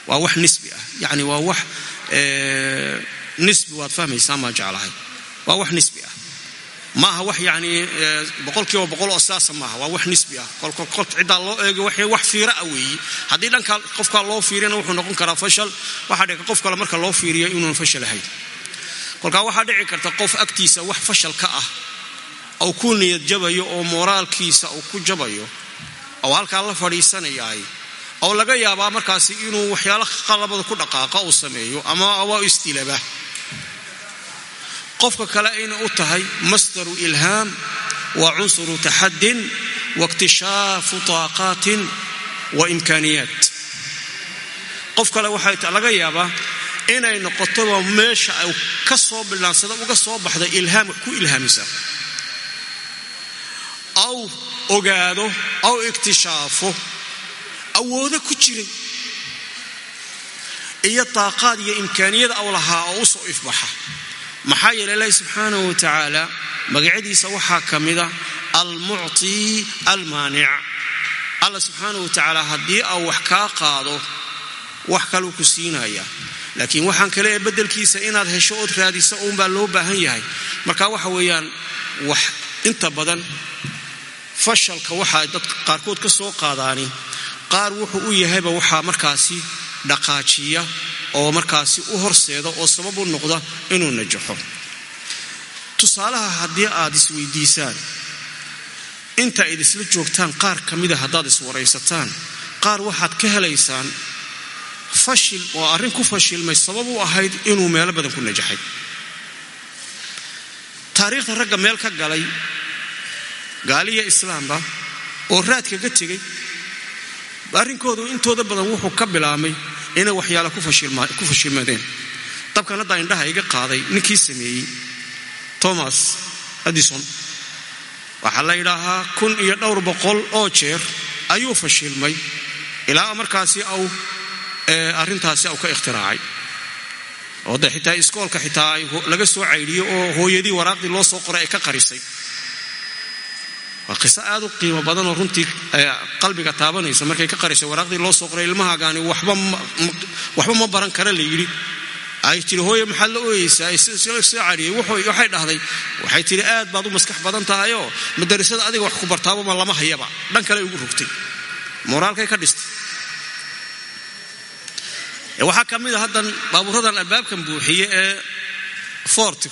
Waa wax nisbi ah. Yacni waa wax nisbi waad fahmaysaa maa jeclahay. Waa wax nisbi ah ma aha wax yacni boqolkiiba boqol oo sidaasa maaha waa wax nisbi ah. Kolka kol ciddaa loo eego wax fiira ah weeyi. Haddii dhanka qofkaa loo fiiriyana wuxuu noqon karaa fashal waxaa dhici qof kale marka loo fiiriyo inuun fashal ahayn kolkaa waxaa dhici karta qof agtiisa wax fashal ka ah ou ku niyad jabayo oo moraalkiisa uu ku jabayo oo halkaa la fadhiisanayaay oo laga yaabaa markaasi inuu waxyaalo qalabada ku dhaqaaqa uu sameeyo ama waa istilaba qofka kale ayna u tahay masdaru ilhaam waa cunsuru taxadin waikhtishaafu taaqaatin wa imkaaniyaat. Qof kale waxaa laga yaabaa inay noqotoba meesha ay ka soo bilaansada uga soo baxda ilhaam wax ku ilhaamisa. Aw ogaado aw iktishaafo awoodo ku jiray. Iyo daaqaad iyo imkaaniyada aw lahaa oo u soo ifbaxa maxaa yeele ilaahi subxaanahu wa tacaala magacyadiisa waxaa ka mida almucti almaanic. Alla subxaanahu wa tacaala haddii au wax kaa qaado wax kaluu ku siinaya laakiin waxaan kale ee beddelkiisa inaad hesho ood raadiso uunbaa loo baahan yahay. Marka waxa weeyaan wax inta badan fashalka waxaa dadka qaarkood ka soo qaadaani. Qaar wuxuu u yahayba waxaa markaasi dhaqaajiya oo markaasi u horseeda oo sabab u noqda inuu najaxo. Tusaalaha haddii aad isweydiisaan inta id isla joogtaan qaar ka mida haddaad iswaraysataan qaar waxaad ka helaysaan fashil oo arrin ku fashilmay sabab u ahayd inuu meelo badan ku najaxay. Taariikhda ragga meel ka galay gaaliya islaamba oo raadkaga tegay arrinkoodu intooda badan wuxuu ka bilaabmay inay waxyaala ku fashilmadeen dabkan haddaa indhaha iga qaaday ninkii sameeyey. Thomas addison waxaa la yidhaahaa kun iyo dhowr boqol oo jeer ayuu fashilmay ilaa markaasi au arrintaasi au ka ikhtiraacay oo de xitaa iskoolka xitaa laga soo caydhiyo oo hooyadii waraaqdii loo soo qoray ay ka qarisay waa qiso aad u qiimo badan oo runtii qalbiga taabanaysa. Markay ka qarisay waraaqdii loo soo qoray ilmahaagaani waxba ma baran kara la yidhi. Ay tiri hooye maxaad la ooyeysaa soo waxay dhahday waxay tidhi aad baad u maskax badan tahayoo madarasada adiga wax ku bartaaba ma lama hayaba. Dhan kale ugu rogtay moraalkay ka dhistay. Waxaa ka mid a haddan baabuuradan albaabkan buuxiye ee forti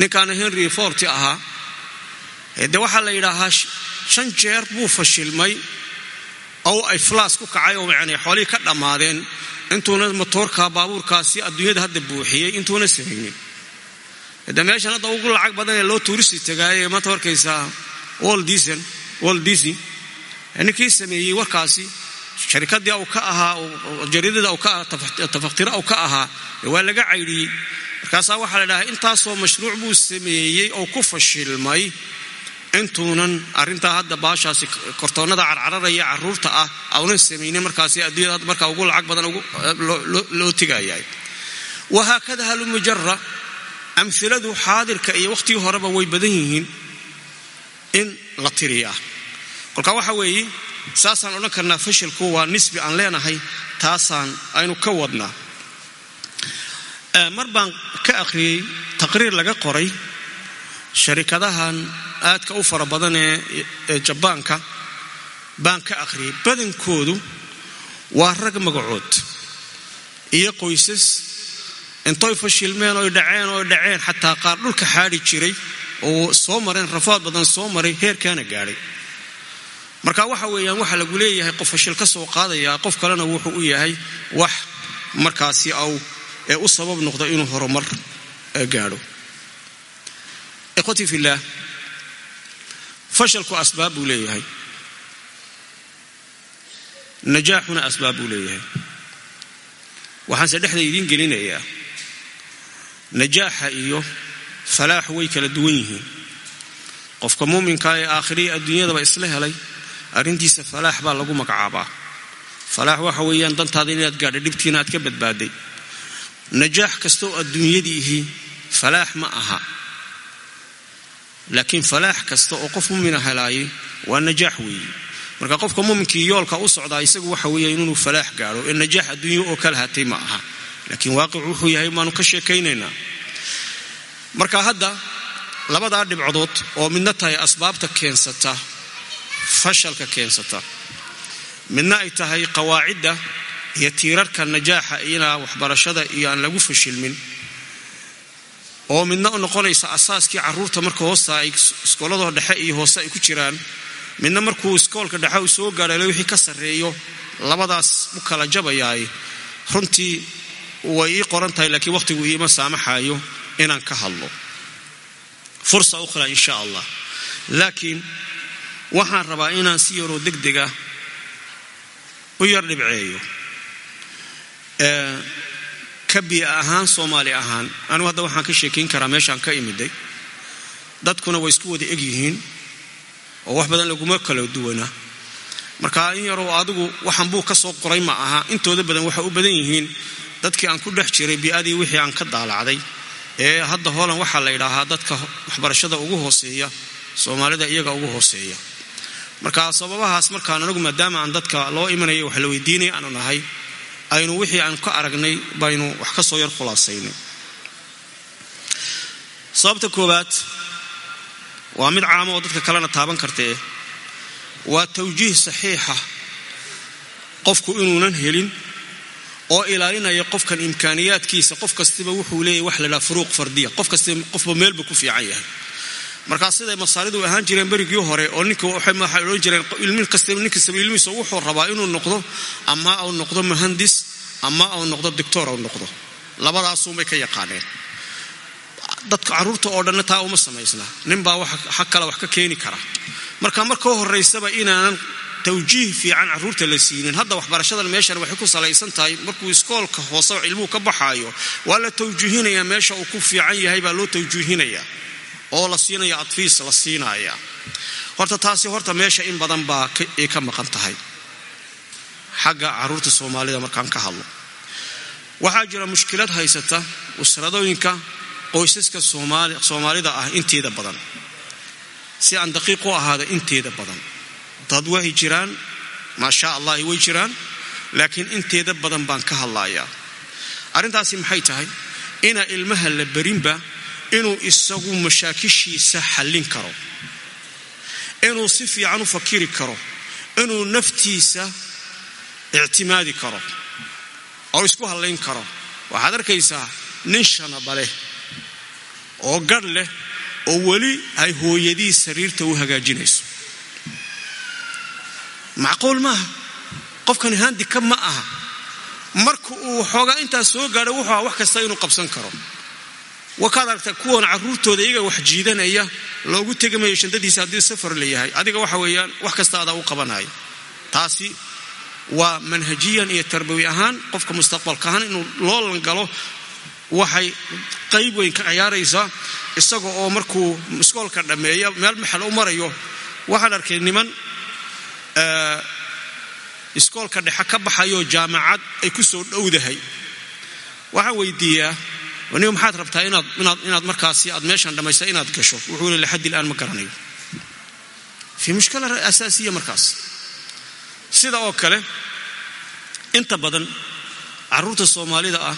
ninkaana henry forti ahaa de waxaa la yidhaahaa shan jeer buu fashilmay oo ay flas ku kacay oo yani xoolihii ka dhammaadeen. Intuuna motoorka baabuurkaasi adduunyada hadda buuxiyey intuuna samaynin de meeshan hadda ugu lacag badan ee loo tuuristi tagaaye maanta warkaysaa wol dc ninkii sameeyey warkaasi sharikadii u ka ahaa jaridada u ka ahaa tafaktira u ka ahaa waa laga caydhiyey markaasaa waxaa la dhahaa intaasoo mashruuc buu sameeyey oo ku fashilmay intuunan arrintaa hadda baashaasi kortoonnada carcararaya carruurta ah aunan samaynin markaasi adduunyada markaa ugu lacag badan loo tigayahay wahaakada halumujara amhiladu xaadirka iyo wakhtigii horeba way badan yihiin in la tiriyaa. Kolka waxa weeye saasaan odhan karnaa fashilku waa nisbi aan leenahay taasaan aynu ka wadnaa. Mar baan ka akhriyey taqriir laga qoray sharikadahan aadka u fara badan ee jabaanka baan ka akhriyey badankoodu waa rag magacood iyo qoysas. Intoy fashilmeen oy dhaceen oy dhaceen xataa qaar dhulka xaadhi jiray oo soo mareen rafaad badan soo maray heerkaana gaadhay. Marka waxa weeyaan waxaa lagu leeyahay qof fashil ka soo qaadayaa qof kalena wuxuu u yahay wax markaasi aw ee u sabab noqda inuu horumar gaadho ikhwatii fillaah fashalku asbaab buu leeyahay. Najaaxuna asbaab buu leeyahay. Waxaanse dhexda idiin gelinayaa. Najaaxa iyo falaaxu way kala duwan yihiin. Qofka muuminka ee aakhiriya adduunyadaba isla helay arrintiisa falaax baa lagu magacaabaa. Falaax waxa weeyaan dantaada inaad gaadha dhibtiina aad ka badbaaday. Najaax kastaoo adduunyadiihi falaax ma aha laakiin falaax kasta oo qof mumina helaayay waa najaax weeye. Marka qofka muminkii yoolka u socdaa isagu waxa weeya inuu falaax gaadho ee najaax adduunyo oo kala hatay ma aha. Laakiin waaqic wuxuu yahay baanu ka sheekaynaynaa. Marka hadda labadaa dhibcodood oo midna tahay asbaabta keensata fashalka keensata. Midna ay tahay qawaacidda iyo tiirarka najaaxa inaa waxbarashada iyo aan lagu fashilmin oo midna u noqonaysa asaaskii carruurta marka hoosta ay iskooladoo dhexe iyo hoose ay ku jiraan midna markuu iskoolka dhexe uu soo gaadhale wixii ka sarreeyo labadaas u kala jabayaay. Runtii way ii qoran tahay laakiin wakhtigu iima saamaxayo inaan ka hadlo. Fursa ukhra insha allah. Laakiin waxaan rabaa inaan si yaroo degdega u yar dhibceeyo ka biia ahaan soomaali ahaan. Anigu hadda waxaan ka sheekayn karaa meeshaan ka imiday. Dadkuna way isku wada egyihiin oo wax badan laguma kala duwana. Marka in yaroo adigu waxaan buu ka soo qoray ma aha. Intooda badan waxay u badan yihiin dadkii aan ku dhex jiray bii'adii wixii aan ka daalacday. Ee hadda holan waxaa la yidhaahaa dadka waxbarashada ugu hooseeya soomaalida iyaga ugu hooseeya. Marka sababahaas markaan anagu maadaama aan dadka loo imanaya wax la weydiinaya aanu nahay aynu wixii aan ka aragnay baynu wax ka soo yar khulaasaynay. Sababta koowaad waa mid caamo oo dadka kalena taaban kartee waa tawjiih saxiixa qofku inuunan helin oo ilaalinaya qofkan imkaaniyaadkiisa. Qof kastiba wuxuu leeyahy wax la dhaha furuuq fardiya. Qof kastiba qofba meelbu ku fiican yahay markaa siday masaalidu ahaan jireen berigii hore oo ninka waxay odhan jireen ilmin kastaba nin kastaba ilmihiisa wuxuu rabaa inuu noqdo ama uu noqdo muhandis ama uu noqdo doctor uu noqdo. Labadaasuunbay ka yaqaaneen. Dadka carruurta oo dhanna taa uma samaysna. Ninbaa ha kale wax ka keeni kara. Marka markao horaysaba inaanan tawjiih fiican carruurta la siinin. Hadda waxbarashadan meeshan waxay ku salaysan tahay markuu iskoolka hoose ilmuhu ka baxaayo waa la tawjiihinayaa meesha uu ku fiican yahay baa loo tawjiihinayaa oo la siinaya adfiis la siinaya. Horta taasi horta meesha in badan baa ka maqan tahay. Xagga carruurta soomaalida markaan ka hadlo. Waxaa jira mushkilad haysata usradooyinka qoysaska soomaalida ah inteeda badan. Si aan daqiiq u ahaada inteeda badan. Dad way jiraan maasha allahi way jiraan laakiin inteeda badan baan ka hadlayaa. Arrintaasi maxay tahay? Inaa ilmaha la berinba inuu isagu mashaakishiisa xallin karo inuu si fiican u fakiri karo inuu naftiisa ictimaadi karo oo isku hallayn karo. Waxaad arkaysaa nin shanaba leh oo gadh leh oo weli ay hooyadii sariirta u hagaajinayso. Macquul maaha qofkani handika ma aha. Marka uu xoogaa intaas soo gaadho wuxuu aha wax kasta inuu qabsan karo wakaad aragtaa kuwan carruurtooda iyaga wax jiidanaya loogu tegamayo shandadiisa haddii safar la yahay. Adiga waxa weeyaan wax kasta adaa u qabanaya taasi waa manhajiyan iyo tarbawi ahaan qofka mustaqbalka ahaan inuu loolan galo waxay qayb weyn ka ciyaaraysaa. Isaga oo markuu iskoolka dhammeeya meel maxal u marayo waxaan arkay niman iskoolka dhexe ka baxayoo jaamacad ay ku soo dhowdahay. Waxaan weydiiyaa niga maxaad rabtaa inaad markaasi aad meeshan dhammaysta inaad gasho? Wuxuu le laxaddi ilaan ma garanayo. Fii mushkila asaasiya markaas. Sida oo kale inta badan carruurta soomaalida ah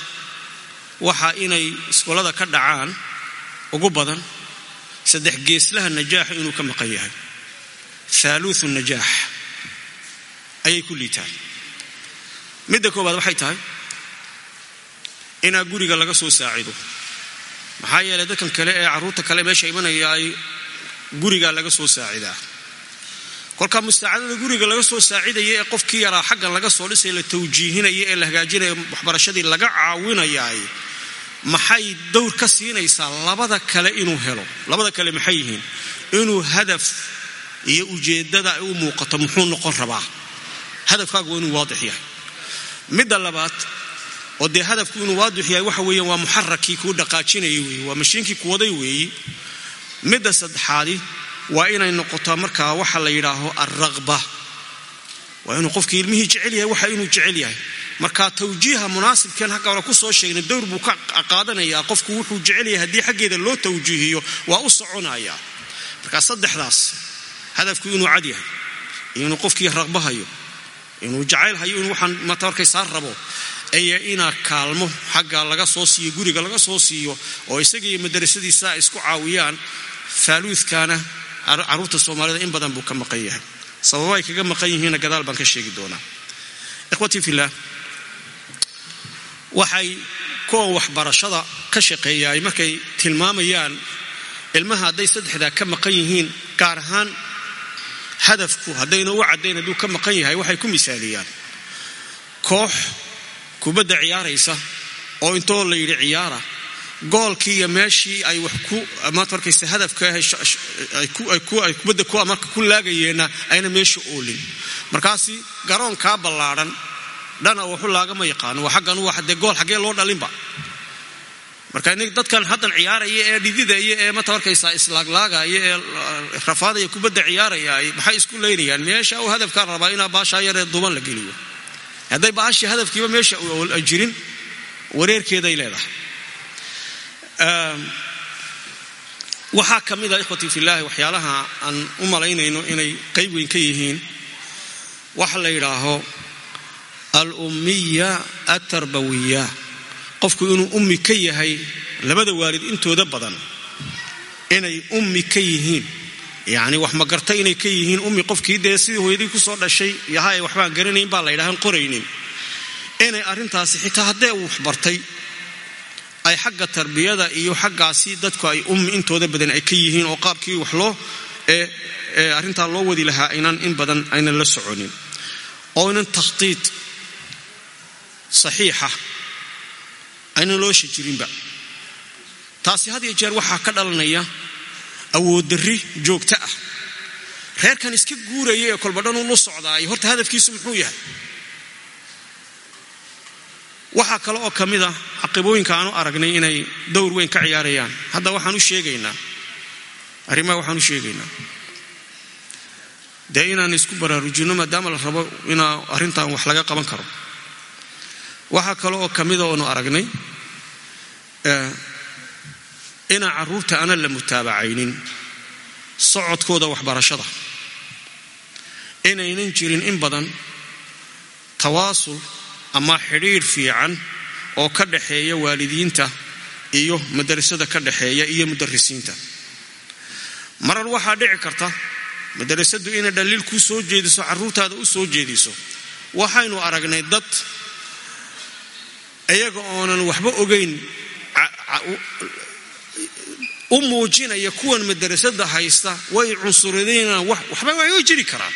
waxa inay iskoolada ka dhacaan. Ugu badan saddex geeslaha najaaxa inuu ka maqan yahay. Thaaluuthu najaax. Ayay ku liitaan. Midda koowaad waxay tahay inaa guriga laga soo saacido. Maxaa yeelay dadkan kale ee carruurta kale meesha imanaya ay guriga laga soo saacidaa kolkaa mustaacadada guriga laga soo saacidaya ee qofkii yaraa xaggan laga soo dhisay la tawjiihinaya ee la hagaajinaya waxbarashadii laga caawinayaay maxay dowr ka siinaysaa labada kale inuu helo? Labada kale maxay yihiin? Inuu hadaf iyo ujeeddada ay u muuqato muxuu noqon rabaa? Hadafkaagu waa inuu waadix yahay. Midda labaad oo dee hadafku inuu waadix yahay waxa weeyaan waa muxarakii kuu dhaqaajinaya weeye waa mashiinkii kuwaday weeyi midda saddexaadi waa inay noqotaa markaa waxa la yidhaaho alraqba waa inuu qofkii ilmihii jecel yahay waxa inuu jecel yahay. Marka tawjiiha munaasibkeen halka hore ku soo sheegnay dowr buu ka qaadanayaa qofku wuxuu jecel yahay haddii xaggeeda loo tawjiihiyo waa u soconayaa. Marka saddexdaas hadafku inuu cad yahay inuu qofkii raqbahayo inuu jacaylhayo inuu waxaan maata markay saar rabo aya inaa kaalmo xagga laga soo siiyo guriga laga soo siiyo oo isaga iyo madarasadiisa isku caawiyaan faaluudkaana carruurta soomaalida in badan buu ka maqan yahay. Sababo ay kaga maqan yihiinna gadaal baan ka sheegi doonaa. Ikhwatii fillaah waxay kuwan waxbarashada ka shaqeeya ay markay tilmaamayaan ilmaha hadday saddexdaa ka maqan yihiin gaar ahaan hadafku haddayna u caddayn hadduu ka maqan yahay waxay ku misaaliyaan. Koox kubadda ciyaaraysa oo intoo la yidhi ciyaara goolkii iyo meeshii ay wax ku maanta markayse hadafka ay kubadda ku marka ku laagayeenna ayna meesha oolin. Markaasi garoonkaa ballaadhan dhana waxu laagama yaqaano waa xaggan waa dee gool xaggee loo dhalinba. Marka dadkan haddan ciyaaraya ee dhididaya ee mata islaaglaagaya ee rafaadaya kubadda ciyaaraya maxay isku leynayaan? Meesha uu hadafkaa rabaa inaa baashaa yaree duban la geliyo hadday baashii hadafkiiba meesha jirin wareerkeeday leedahay. Waxaa ka mid a ikhwatii filaahi waxyaalaha aan u malaynayno inay qayb weyn ka yihiin. Waxa la yidhaaho al ummiya atarbawiya qofku inuu ummi ka yahay labada waalid intooda badan inay ummi ka yihiin yacni wax magarta inay ka yihiin ummi qofkii dee sidii hooyadii ku soo dhashay? Yaha ay waxbaan garanayn baa la yidhahan qoraynin. Inay arrintaasi xitaa haddee uu waxbartay ay xagga tarbiyada iyo xaggaasi dadku ay ummi intooda badan ay ka yihiin oo qaabkii wax loo arrintaa loo wadi lahaa aynan in badan aynan la soconin. Oo aynan takhtiid saxiixa aynan loo shajirinba. Taasi had iyo jeer waxaa ka dhalanaya awooddarri joogto ah. Reerkan iska guuraya ee kolbadhan ulu socdaay horta hadafkiisu muxuu yahay? Waxaa kale oo ka mid a caqibooyinka aanu aragnay inay dowr weyn ka ciyaarayaan. Hadda waxaan u sheegaynaa arrimaha waxaan u sheegaynaa. Dee inaan isku baraarujinno maadaama la rabo inaa arrintan wax laga qaban karo. Waxaa kale oo ka mida oonu aragnay inaan carruurta aanan la mutaabacaynin socodkooda waxbarashada. Inaynan jirin in badan tawaasul ama xidhiidh fiican oo ka dhaxeeya waalidiinta iyo madarasada ka dhaxeeya iyo mudarisiinta marar waxaa dhici karta madarasadu inay dhaliil kuu soo jeediso carruurtaada u soo jeediso waxaynu aragnay dad iyaga oonan waxba ogeyn u muujinaya kuwan madarasada haysta way cunsuradaynaan waxba way jiri karaan.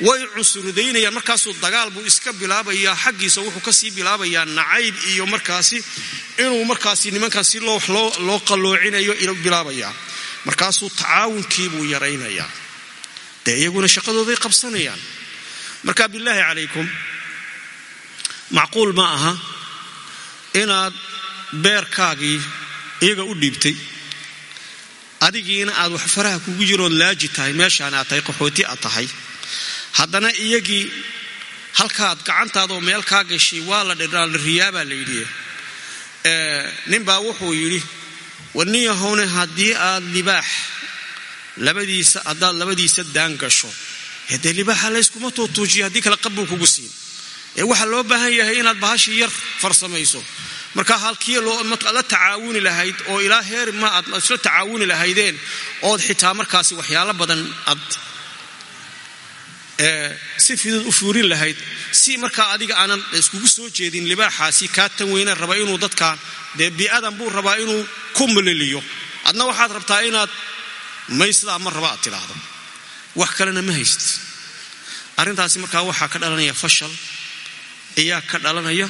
Way cunsuradaynayaan markaasuu dagaal buu iska bilaabayaa xaggiisa wuxuu ka sii bilaabayaa nacayb iyo markaasi inuu markaasi nimankan si loo qalloocinayo bilaabayaa. Markaasuu tacaawunkiibuu yaraynayaa. Dee iyaguna shaqadooday qabsanayaan. Marka bilaahi calaykum macquul ma aha inaad beerkaagii iyaga u dhiibtay adigiina aad wax faraha kugu jirood laaji tahay meeshaan aad tahay qaxooti aad tahay. Haddana iyagii halkaad gacantaadoo meel kaa gashay waa la riyaabaa la yidhi. Ninbaa wuxuu yidhi warniyahowne haddii aad libaax labadiisa haddaad labadiisa daan gasho. Dee libaaxa layskuma tuutuujiya haddii kale qabbuu kugu siin. Ee waxaa loo baahan yahay inaad bahashii yar farsamayso marka halkii la tacaawuni lahayd oo ilaa heer ma aad isla tacaawuni lahaydeen ood xitaa markaasi waxyaalo badan aad si fidud u fuurin lahayd. Si markaa adiga aanan iskugu soo jeedin libaaxaasi kaa tan raba inuu dadka dee bii'adan buu rabaa inuu ku maleliyo adna waxaad rabtaa inaad maysidaa ma raba aad tidhaahdo. Wax kalena ma hayst arrintaasi markaa waxaa ka dhalanaya fashal ayaa ka dhalanaya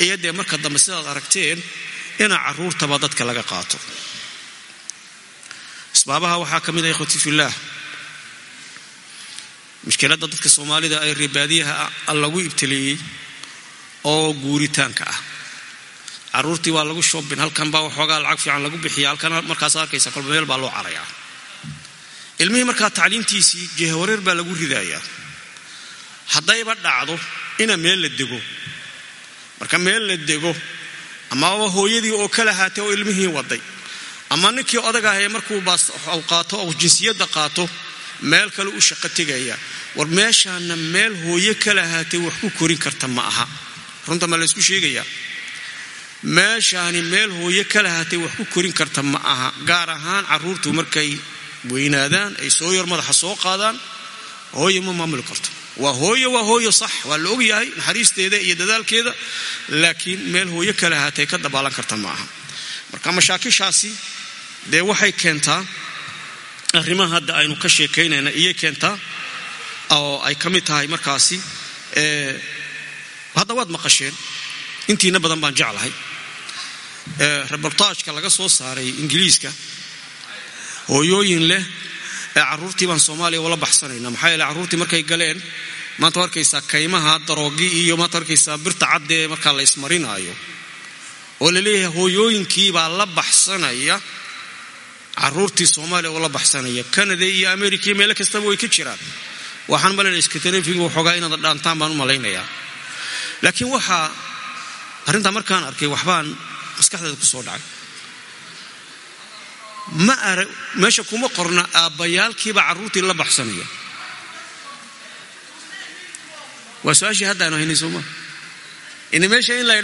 iyo marka dambe sidaad aragteen inaa carruurtaba dadka laga qaato. Asbaabaha waxaa ka mid ah ikhwati fillaah mushkiladda dadka soomaalida ee reebaadiyaha lagu ibtaleeyey oo guuritaanka ah. Carruurtii waa lagu shoobin halkan baa waxoogaa lacag fiican lagu bixiya halkan markaas arkaysa kolba meel baa loo carayaa. Ilmihii markaa tacliimtiisii jehawareer baa lagu ridayaa. Haddayba dhacdo ina meel la dego marka meel la dego amaba hooyadii oo kala haatay oo ilmihii waday ama ninkii odag ahee markuu qaato oo jinsiyadda qaato meel kale u shaqo tegaya. War meeshaana meel hooye kala haatay wax ku korin karta ma aha. Runta ma laysku sheegayaa? Meeshaani meel hooye kala haatay wax ku korin karta ma aha gaar ahaan carruurtu markay weynaadaan ay soo yar madaxa soo qaadaan hooye ma maamuli karto waa hooyo waa hooyo sax. Waa la ogyahay naxariisteeda iyo dadaalkeeda. Laakiin meel hooyo kale ahaatay ka dabaalan karta ma aha. Marka mashaakishaasi dee waxay keentaa arrimaha hadda aynu ka sheekaynayna iyay keentaa oo ay ka mid tahay markaasi hadda waad maqasheen. Intiina badan baan jeclahay. Reportaajka laga soo saaray ingiliiska. Hooyooyin leh ee carruurtii baan soomaaliya ula baxsanayna. Maxaa yeele carruurtii markay galeen maanta arkaysaa kaymaha daroogi iyo maanta arkaysaa birta caddee markaa la ismarinaayo. Oo la leeyahay hooyooyinkii baa la baxsanaya carruurtii soomaaliya ula baxsanaya. Canada iyo america iyo meelo kastaba way ka jiraan. Waxaan malayna skatanafiga waxoogaa inaad dhaantaan baan u malaynayaa laakiin waxaa arrintaa markaan arkay waxbaan maskaxdeeda ku soo dhacay ma arag meesha kuma qorna aabbayaalkiiba carruurtii la baxsanaya. Waa su'aashii haddaanu haynay sooma in meesha in la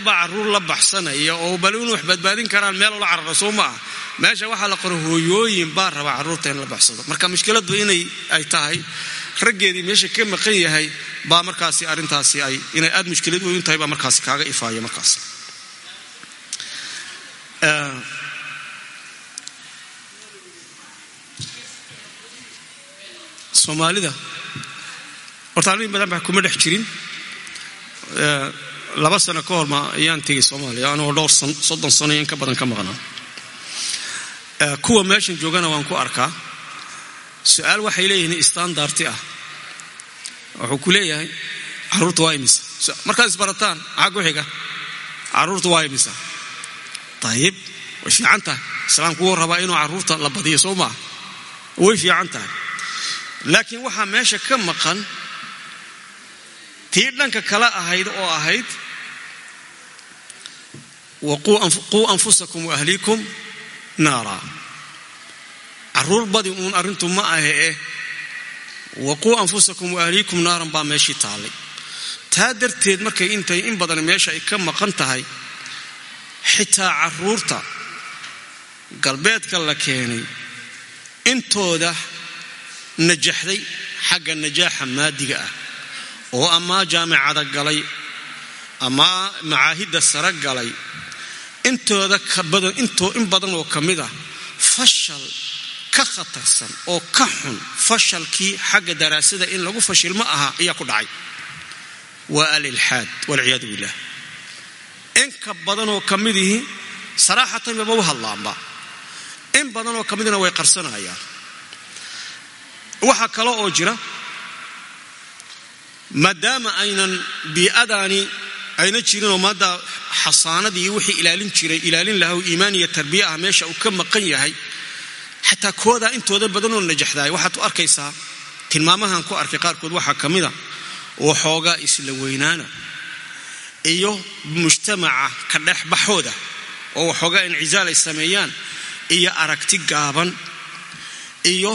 baa carruur la baxsanaya oo bal inu wax badbaadin karaan meel ula carara soo ma ah meesha waxaa la qora hooyooyin baa raba carruurta in la baxsado. Marka mushkiladdu inay ay tahay raggeedii meesha ka maqan yahay baa markaasi arrintaasi ay inay aad mushkilad weyn tahay baa markaasi kaaga ifaaya markaas soomaalida. Horta arrin badan baa kuma dhex jirin. Laba sano ka horma ayaan tegay soomaaliya. Anigoo dhowr soddon sano in ka badan ka maqnaa. Kuwa meeshan joogana waan ku arkaa. Su'aal waxay leeyihiin standarti ah. Wuxuu ku leeyahay carruurta waa imisa? Markaad isbarataan maxaa ku xiga. Carruurta waa imisa? Dayib way fiican tahay. Islaamku wuu rabaa inuu carruurta la badiyo soo maaha way fiican tahay laakiin waxaa meesha ka maqan tii dhanka kale ahayd oo ahayd quu anfusakum waahliikum naara. Carruur badi uun arrintu ma ahe eh waquu anfusakum waahliikum naaran baa meeshii taallay taa darteed markay intay in badan meesha ay ka maqan tahay xitaa carruurta galbeedka la keenay intooda najaxday xagga najaaxa maadiga ah oo amaa jaamicada galay amaa macaahidda sare galay intooda in badan oo ka mid ah fashal ka khatarsan oo ka xun fashalkii xagga daraasada in lagu fashilmo ahaa ayaa ku dhacay. Waa alilxaad walciyaadu billah in ka badanoo ka midihi saraaxatan baba u hadlaanba in badanoo ka midina way qarsanayaan waxaa kale oo jira maadaama aynan bii'adaani ayna jirinoo maadda xasaanadii wixii ilaalin jiray ilaalin laha iimaan iyo tarbiya ah meesha uu ka maqan yahay xataa koodaa intooda badanoo najaxdaay. Waxaad u arkaysaa tilmaamahan ku arkay qaarkood waxaa ka mida waxoogaa isla weynaana iyo mujtamaca ka dhexbaxooda oo waxoogaa incisaal ay sameeyaan iyo aragti gaaban iyo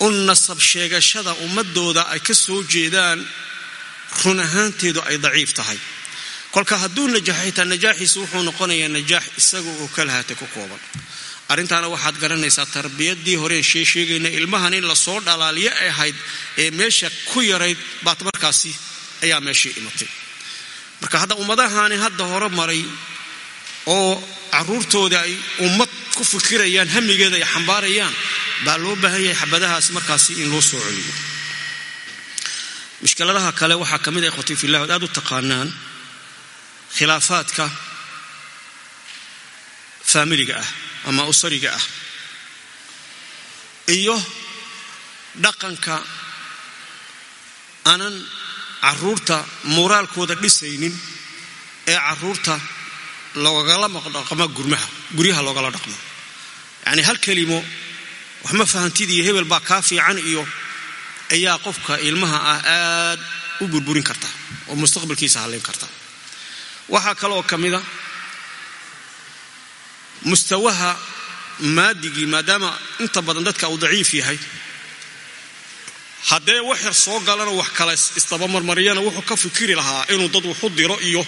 u nasab sheegashada ummadooda ay ka soo jeedaan run ahaanteedu ay daciif tahay. Kolka hadduu najaxo xitaa najaaxiisu wuxuu noqonayaa najaax isaga oo kalahaatay ku kooban. Arrintaana waxaad garanaysaa tarbiyadii horeen shee sheegayna ilmahan in la soo dhalaaliyo ay ahayd ee meesha ku yarayd baad markaasi ayaa meeshii imatay. Marka hadda ummadahaani hadda hore maray oo caruurtooda ay ummad ku fikirayaan hamigeeda ay xambaarayaan baa loo baahan yahay xabadahaas markaasi in loo soo celiyo. Mushkiladaha kale waxaa ka mid a ikhwati fillah od aad u taqaanaan khilaafaadka faamiliga ah ama usariga ah iyo dhaqanka aanan carruurta muuraalkooda dhisaynin ee carruurta loogala dhaqmo gurmaha guryaha loogala dhaqmo yacni hal kelimo waxma fahantid iyo hebel baa kaa fiican iyo ayaa qofka ilmaha ah aad u burburin karta oo mustaqbalkiisa hallayn karta waxaa kaleoo ka mida mustawaha maadigii maadaama inta badan dadka uu daciif yahay haddee wax yar soo galana wax kale isdabamarmariyana wuxuu ka fikiri lahaa inuu dad waxu diro iyo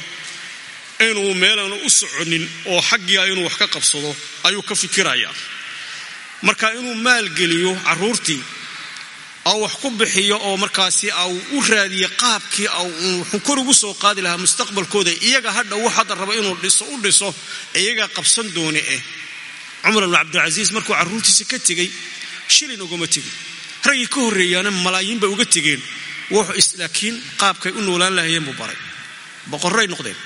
inuu meelanu u soconin oo xaggiia inuu wax ka qabsado ayuu ka fikirayaa. Marka inuu maalgeliyo caruurtii oo wax ku bixiyo oo markaasi au u raadiyo qaabkii wuxuu kor ugu soo qaadi lahaa mustaqbalkooda iyaga hadha wax hadda raba inuu dhiso u dhiso iyagaa qabsan doone eh. Cumar ibnu cabdilcasiis markuu carruurtiisa ka tegey shilin ugama tegin raggii ka horreeyaana malaayiin bay uga tegeen. Laakiin qaabkay u noolaan lahayeen buu baray. Boqorray noqdeen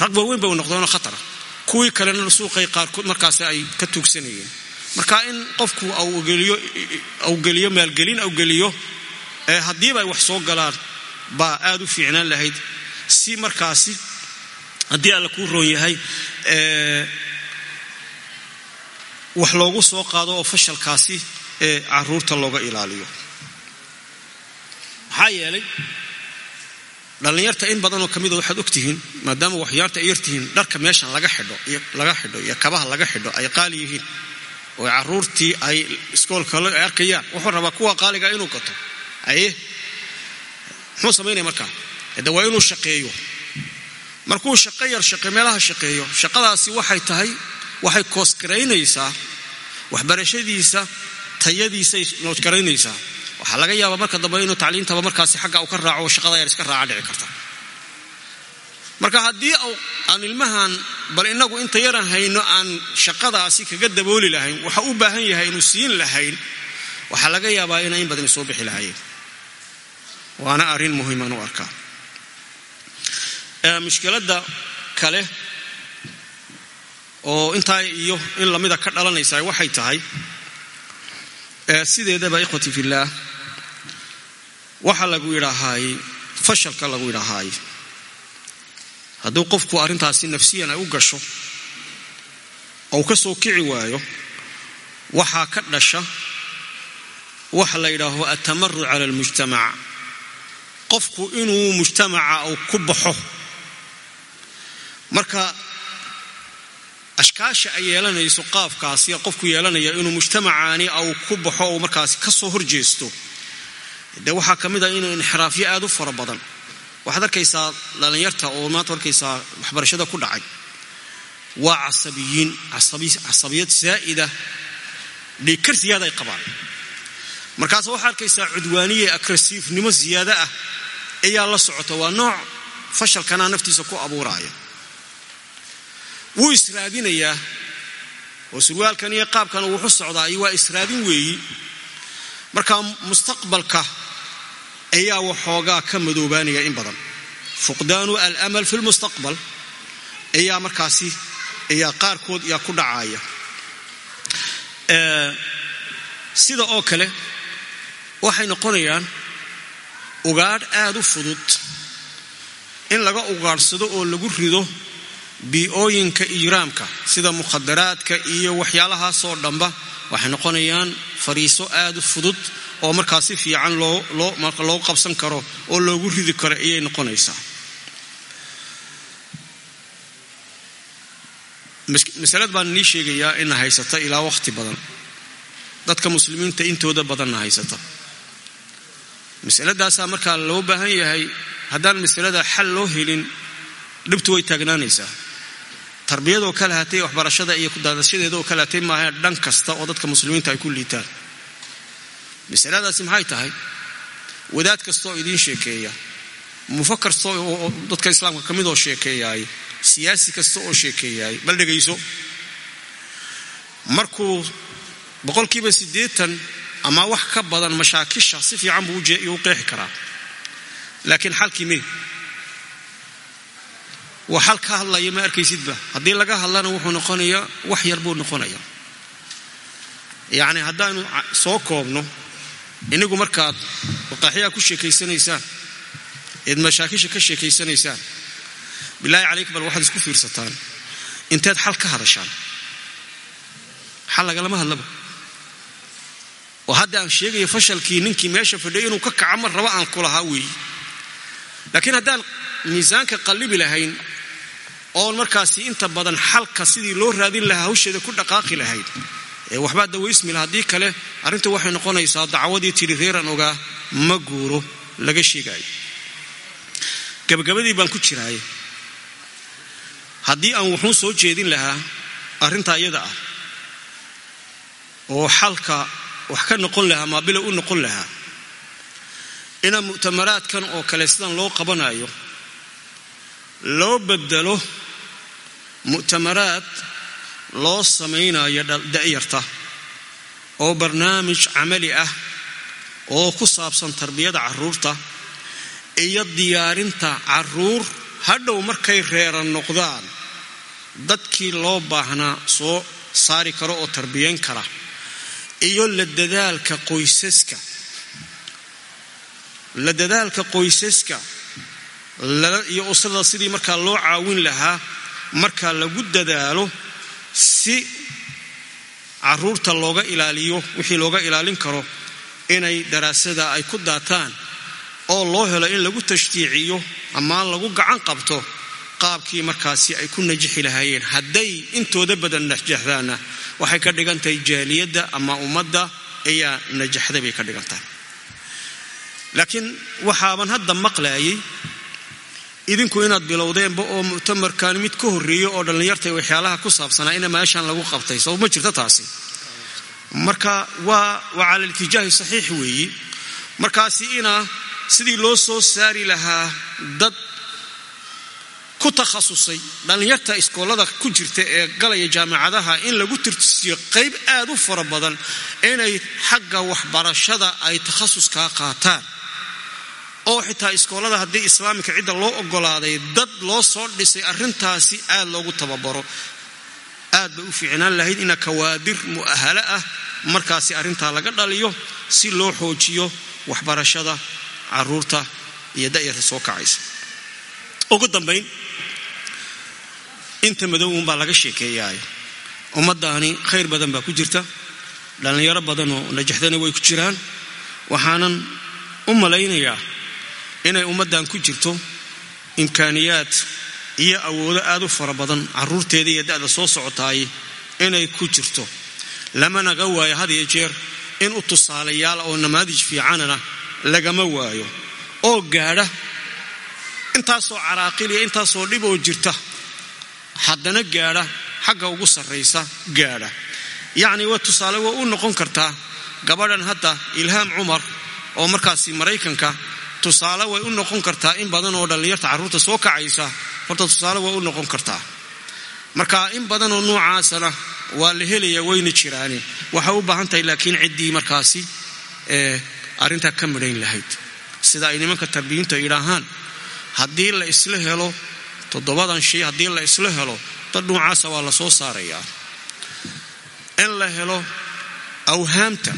rag waaweyn bay noqdeenoo khatara. Kuwii kalena suuqay qaarkood markaasi ay ka tuugsanayeen. Marka in qofku awgeliyo maalgelin awgeliyo haddiiba ay wax soo galaan baa aad u fiicnaan lahayd. Si markaasi haddii alla kuu roon yahay wax loogu soo qaado oo fashalkaasi ee carruurta looga ilaaliyo. Maxaa yeelay dhallinyarta in badanoo ka mida waxaad ogtihiin maadaama waxyaarta ay yartihiin dharka meeshan laga xidho laga xidho iyo kabaha laga xidho ay qaali yihiin oo caruurtii ay iskoolka ay arkayaan wuxuu rabaa kuwa qaaliga inuu gato. Aye muxuu samaynaya markaa de waa inuu shaqeeyo. Markuu shaqo yar shaqe meelaha shaqeeyo shaqadaasi waxay tahay waxay koosgaraynaysaa waxbarashadiisa tayadiisay noosgaraynaysaa waxaa laga yaabaa marka dambe inuu tacliintaba markaasi xagga uu ka raaco shaqada yar iska raaca dhici karta. Marka haddii aan ilmahan bal inagu inta yaran hayno aan shaqadaasi kaga dabooli lahayn waxa u baahan yahay inuu siin lahayn waxaa laga yaabaa ina in badani soo bixi lahaayeen waana arrin muhiiman u arkaa mushkiladda kale oo intaa iyo in lamida ka dhalanaysa waxay tahay sideedaba ikhwati fillaah waxa lagu yidhaahaay fashalka lagu yidhaahaay hadduu qofku arrintaasi nafsiyan ay u gasho ou ka soo kici waayo waxaa ka dhasha waxa la yidhaaho atamaru cala almujtamac. Qofku inuu mujtamaca uu ku baxo. Marka ashkaasha ay yeelanayso qaabkaasi qofku yeelanaya inuu mujtamacaani au ku baxo ou markaasi ka soo horjeesto dee waxaa ka mid ah inuu inxiraafyo aad u fara badan. Waxaad arkaysaa dhallinyarta oo maanta arkaysaa waxbarashada ku dhacay. Waa casabiyiin casabiyad saa'ida dhiigkar siyaada ay qabaan. Markaas waxaa arkaysaa cudwaaniye agresiifnimo siyaado ah ayaa la socota. Waa nooc fashalkana naftiisa ku abuuraaya wuu israadinayaa oo surwaalkan iyo qaabkan wuxu socdaa. Iyo waa israadin weeyi. Marka mustaqbalka ayaa waxoogaa ka madoobaanaya in badan. Fuqdaanu alamal fi lmustaqbal ayaa markaasi ayaa qaarkood yaa ku dhacaya sida oo kale waxay noqonayaan ugaadh aad u fudud in laga ugaadhsado oo lagu rido bii'ooyinka ijraamka sida mukhadaraadka iyo waxyaalahaasoo dhanba. Waxay noqonayaan fariiso aad u fudud oo markaa si fiican loo qabsan karo oo loogu ridi karo ayay noqonaysaa. Masalad baan nii sheegayaa ina haysata ilaa wakhti badan. Dadka muslimiinta intooda badanna haysata. Masaladaasaa markaa loo baahan yahay haddaan masalada xal loo helin dhibtu way taagnaanaysaa. Tarbiyadoo kale hatay waxbarashada iyo kudaadashadeeda oo kale hatay maaha dhan kasta oo dadka muslimiinta ay ku liitaan masaladaasi maxay tahay wadaad kasta oo idiin sheekeeya mufa kasta oo dadka islaamka ka mid oo sheekeeyaay siyaasi kasta oo sheekeeyaay bal dhegayso markuu boqolkiiba siddeetan ama wax ka badan mashaakisha si fiican buu u qeexi karaa laakiin xalkii mee waa xal ka hadlaya ma arkaysidba haddii laga hadlana wuxuu noqonayaa wax yar buu noqonaya. Yacni haddaanu soo koobno inigu markaad waqaaxyaha ku sheekaysanaysaan eed mashaakisha ka sheekaysanaysaan bilaahi calaykum bal waxaad isku fiirsataan. Inteed xal ka hadashaan. Xal lagalama hadlaba. Oo hadda aan sheegaya fashalkii ninkii meesha fadhiya inuu ka kaca mar raba aan ku lahaa weeyi laakiin haddaan miisaanka qallibi lahayn oon markaasi inta badan xalka sidii loo raadin lahaa hawsheeda ku dhaqaaqi lahayd waxbaa dawaysmila haddii kale arrinta waxay noqonaysaa dacwadii tidhi reeran ogaa ma guuro laga sheegaayo. Gabagabadii baan ku jiraaye haddii aan wuxuu soo jeedin lahaa arrinta iyada ah oo xalka wax ka noqon lahaa maabilo u noqon lahaa ina mu'tamaraadkan oo kale sidan loo qabanayo loo bedelo mu'tamaraad loo samaynayo da'yarta oo barnaamij camali ah oo ku saabsan tarbiyada carruurta iyo diyaarinta carruur hadhow markay reeran noqdaan dadkii loo baahnaa soo saari karo oo tarbiyayn kara iyo la dadaalka qoysaska la dadaalka qoysaska iyo usrada sidii markaa loo caawin lahaa marka lagu dadaalo si carruurta looga ilaaliyo wixii looga ilaalin karo inay daraasada ay ku daataan oo loo helo in lagu tashjiiciyo amaan lagu gacan qabto qaabkii markaasi ay ku najixi lahaayeen. Hadday intooda badan najaxdaanna waxay ka dhigan tahay jaaliyadda ama ummadda ayaa najaxda bay ka dhigan tahay laakiin waxaaban hadda maqlaayay idinku inaad bilowdeenba oo mu'tamarkan mid ka horreeyo oo dhallinyarta waxyaalaha ku saabsanaa ina meeshan lagu qabtay soo ma jirto taasi. Marka waa waa cala iltijaahi saxiix weeyi. Markaasi ina sidii loo soo saari lahaa dad ku takhasusay dhallinyarta iskoolada ku jirta ee galaya jaamacadaha in lagu tirsiyo qayb aad u fara badan inay xagga waxbarashada ay takhasuskaa qaataan oo xitaa iskoolada haddii islaamika cidda loo ogolaaday dad loo soo dhisay arrintaasi aad loogu tababaro. Aad bay u fiicnaan lahayd ina kawaadir mu'ahalo ah markaasi arrintaa laga dhaliyo si loo xoojiyo waxbarashada carruurta iyo da'yarta soo kacaysa. Ugu dambayn inta madow uunbaa laga sheekeeyaayo ummaddaani khayr badan baa ku jirta. Dhallinyaro badanoo najaxdana way ku jiraan. Waxaanan u malaynayaa inay ummaddan ku jirto imkaaniyaad iyo awoodo aad u fara badan caruurteeda iyo da'da soo socotaay inay ku jirto. Lamanaga waayo had iyo jeer in u tusaalayaal oo namaadij fiicanana lagama waayo. Oo gaadha intaasoo caraaqiliya intaasoo dhib oo jirta haddana gaadha xagga ugu sarraysa gaadha. Yacni waa tusaale waa u noqon kartaa gabadhan hadda ilhaam cumar oo markaasi maraykanka tusaale way u noqon kartaa in badan oo dhallinyarta carruurta soo kacaysa horta tusaale way u noqon kartaa. Marka in badanoo noocaasana waa la helaya wayna jiraani. Waxay u baahan tahay laakiin ciddii markaasi ee arrintaa ka midhayn lahayd. Sida ay nimanka tarbiyinta yidhaahaan haddii la isla helo toddobadan shay haddii la isla helo dad noocaasa waa la soo saarayaa. In la helo awhaamta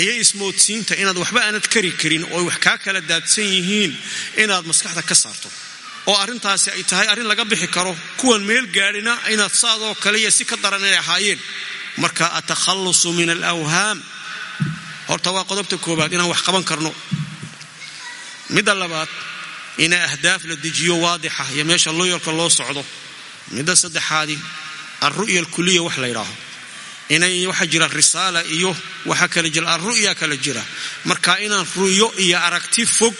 iyo ismoodsiinta inaad waxba aanad kari karin oo wax kaa kala daadsan yihiin inaad maskaxda ka saarto. oo arrintaasi ay tahay arrin laga bixi karo kuwan meel gaadhina inaad saadoo kale iyo si ka daran inay ahaayeen. marka atakhallusu min alawhaam horta waa qodobta koobaad inaan wax qaban karno. midda labaad ina ahdaaf la dejiyo waadixa iyo meesha looyalka loo socdo. midda saddexaadi alru'ya alkuliya wax la ydhaaho inay waxaa jira risaala iyo waxaa kala jira alru'ya kala jira. Marka inaan ru'yo iyo aragti fog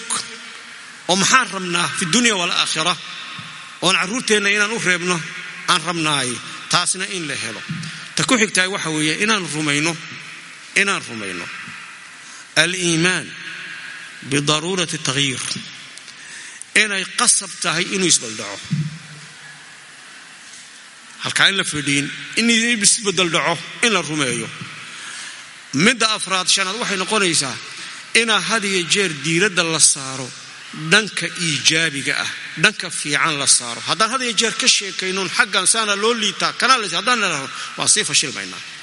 oo maxaan rabnaa fi dunya walaakhira oon carruurteenna inaan u reebno aan rabnaay taasna in la helo. Ta ku xigtahay waxa weeye inaan rumayno inaan rumayno. Aliimaan bidaruurati taghyiir. Inay qasab tahay inuu isbeldhaco halkaa in la fadhiin in isbeddel dhaco in la rumeeyo. Midda afraad shanaad waxay noqonaysaa inaa had iyo jeer diiradda la saaro dhanka iijaabiga ah dhanka fiican la saaro. Haddaan had iyo jeer ka sheekaynon xaggan saana loo liitaa kanaa la haddaan nidhahno waan sii fashilmaynaa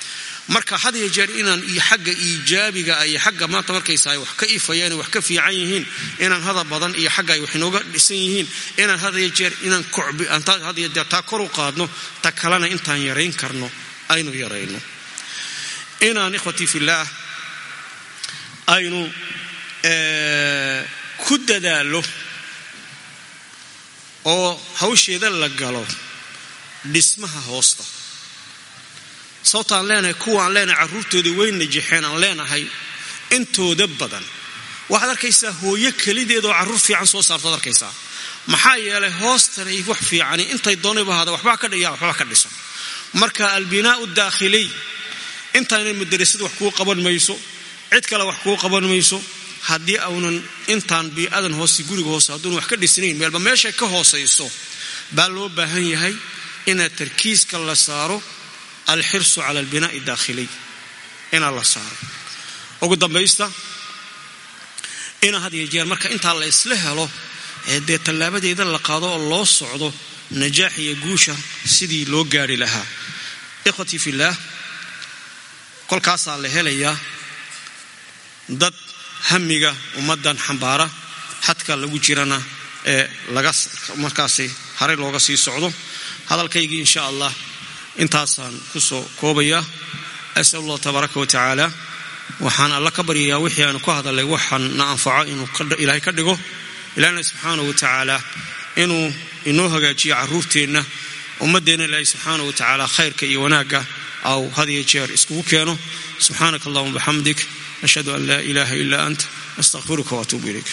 marka had iyo jeer inaan xagga iijaabiga iyo xagga maanta markaysaay wax ka ifayaan wax ka fiican yihiin inaan hadal badan iyo xagga ay wax inooga dhisan yihiin inaan had iyo jeer inaan kocbi had iyo jeer taa kor u qaadno ta kalena intaan yarayn karno aynu yarayno. Inaan ikhwatii fillaah aynu ku dadaalo oo hawsheeda la galo dhismaha hoosta sababtaan leenahay kuwaan leenahay carruurtooda way najixeen aan leenahay intooda badan. Waxaad arkaysaa hooyo kelideed oo carruur fiican soo saartaad arkaysaa. Maxaa yeelay hoostanay wax fiicani intay doonayba hada waxbaa ka dhiya waxbaa ka dhisan. Marka albinaau daakhiliy intaanay madarasada wax kuu qaban mayso cid kale wax kuu qaban mayso haddii aunan intaan bii-adan hoose guriga hoose hadduuna wax ka dhisnayn meelba meeshay ka hoosayso baa loo baahan yahay inaad tarkiiska la saaro alxirsu cala albinaa'i daakhiliy inaa la saaro. Ugu dambaysta ina had iyo jeer marka intaa la isla helo ee dee tallaabadeeda la qaado oo loo socdo najaax iyo guusha sidii loo gaari lahaa. Ikhwatii fillaah kolkaasaa la helayaa dad hamiga ummaddan xambaara xadka lagu jirana ee laga markaasi haray looga sii socdo. Hadalkaygii insha allah intaasaan ku soo koobayaa asal allah tabaaraka wa tacaala waxaan alla ka baryayaa wixii aanu ka hadalay waxaan na anfaco inuu ilaahay ka dhigo. Ilaahna subxaanahu wa tacaala inuu inoo hagaajiyo caruurteenna ummaddeenna ilaahay subxaanahu wa tacaala khayrka iyo wanaagga aw had iyo jeer iskugu keeno. Subxaanaka allahuma bixamdik ashhadu an laa ilaaha ila ant astaqfiruka waatuubu ilayk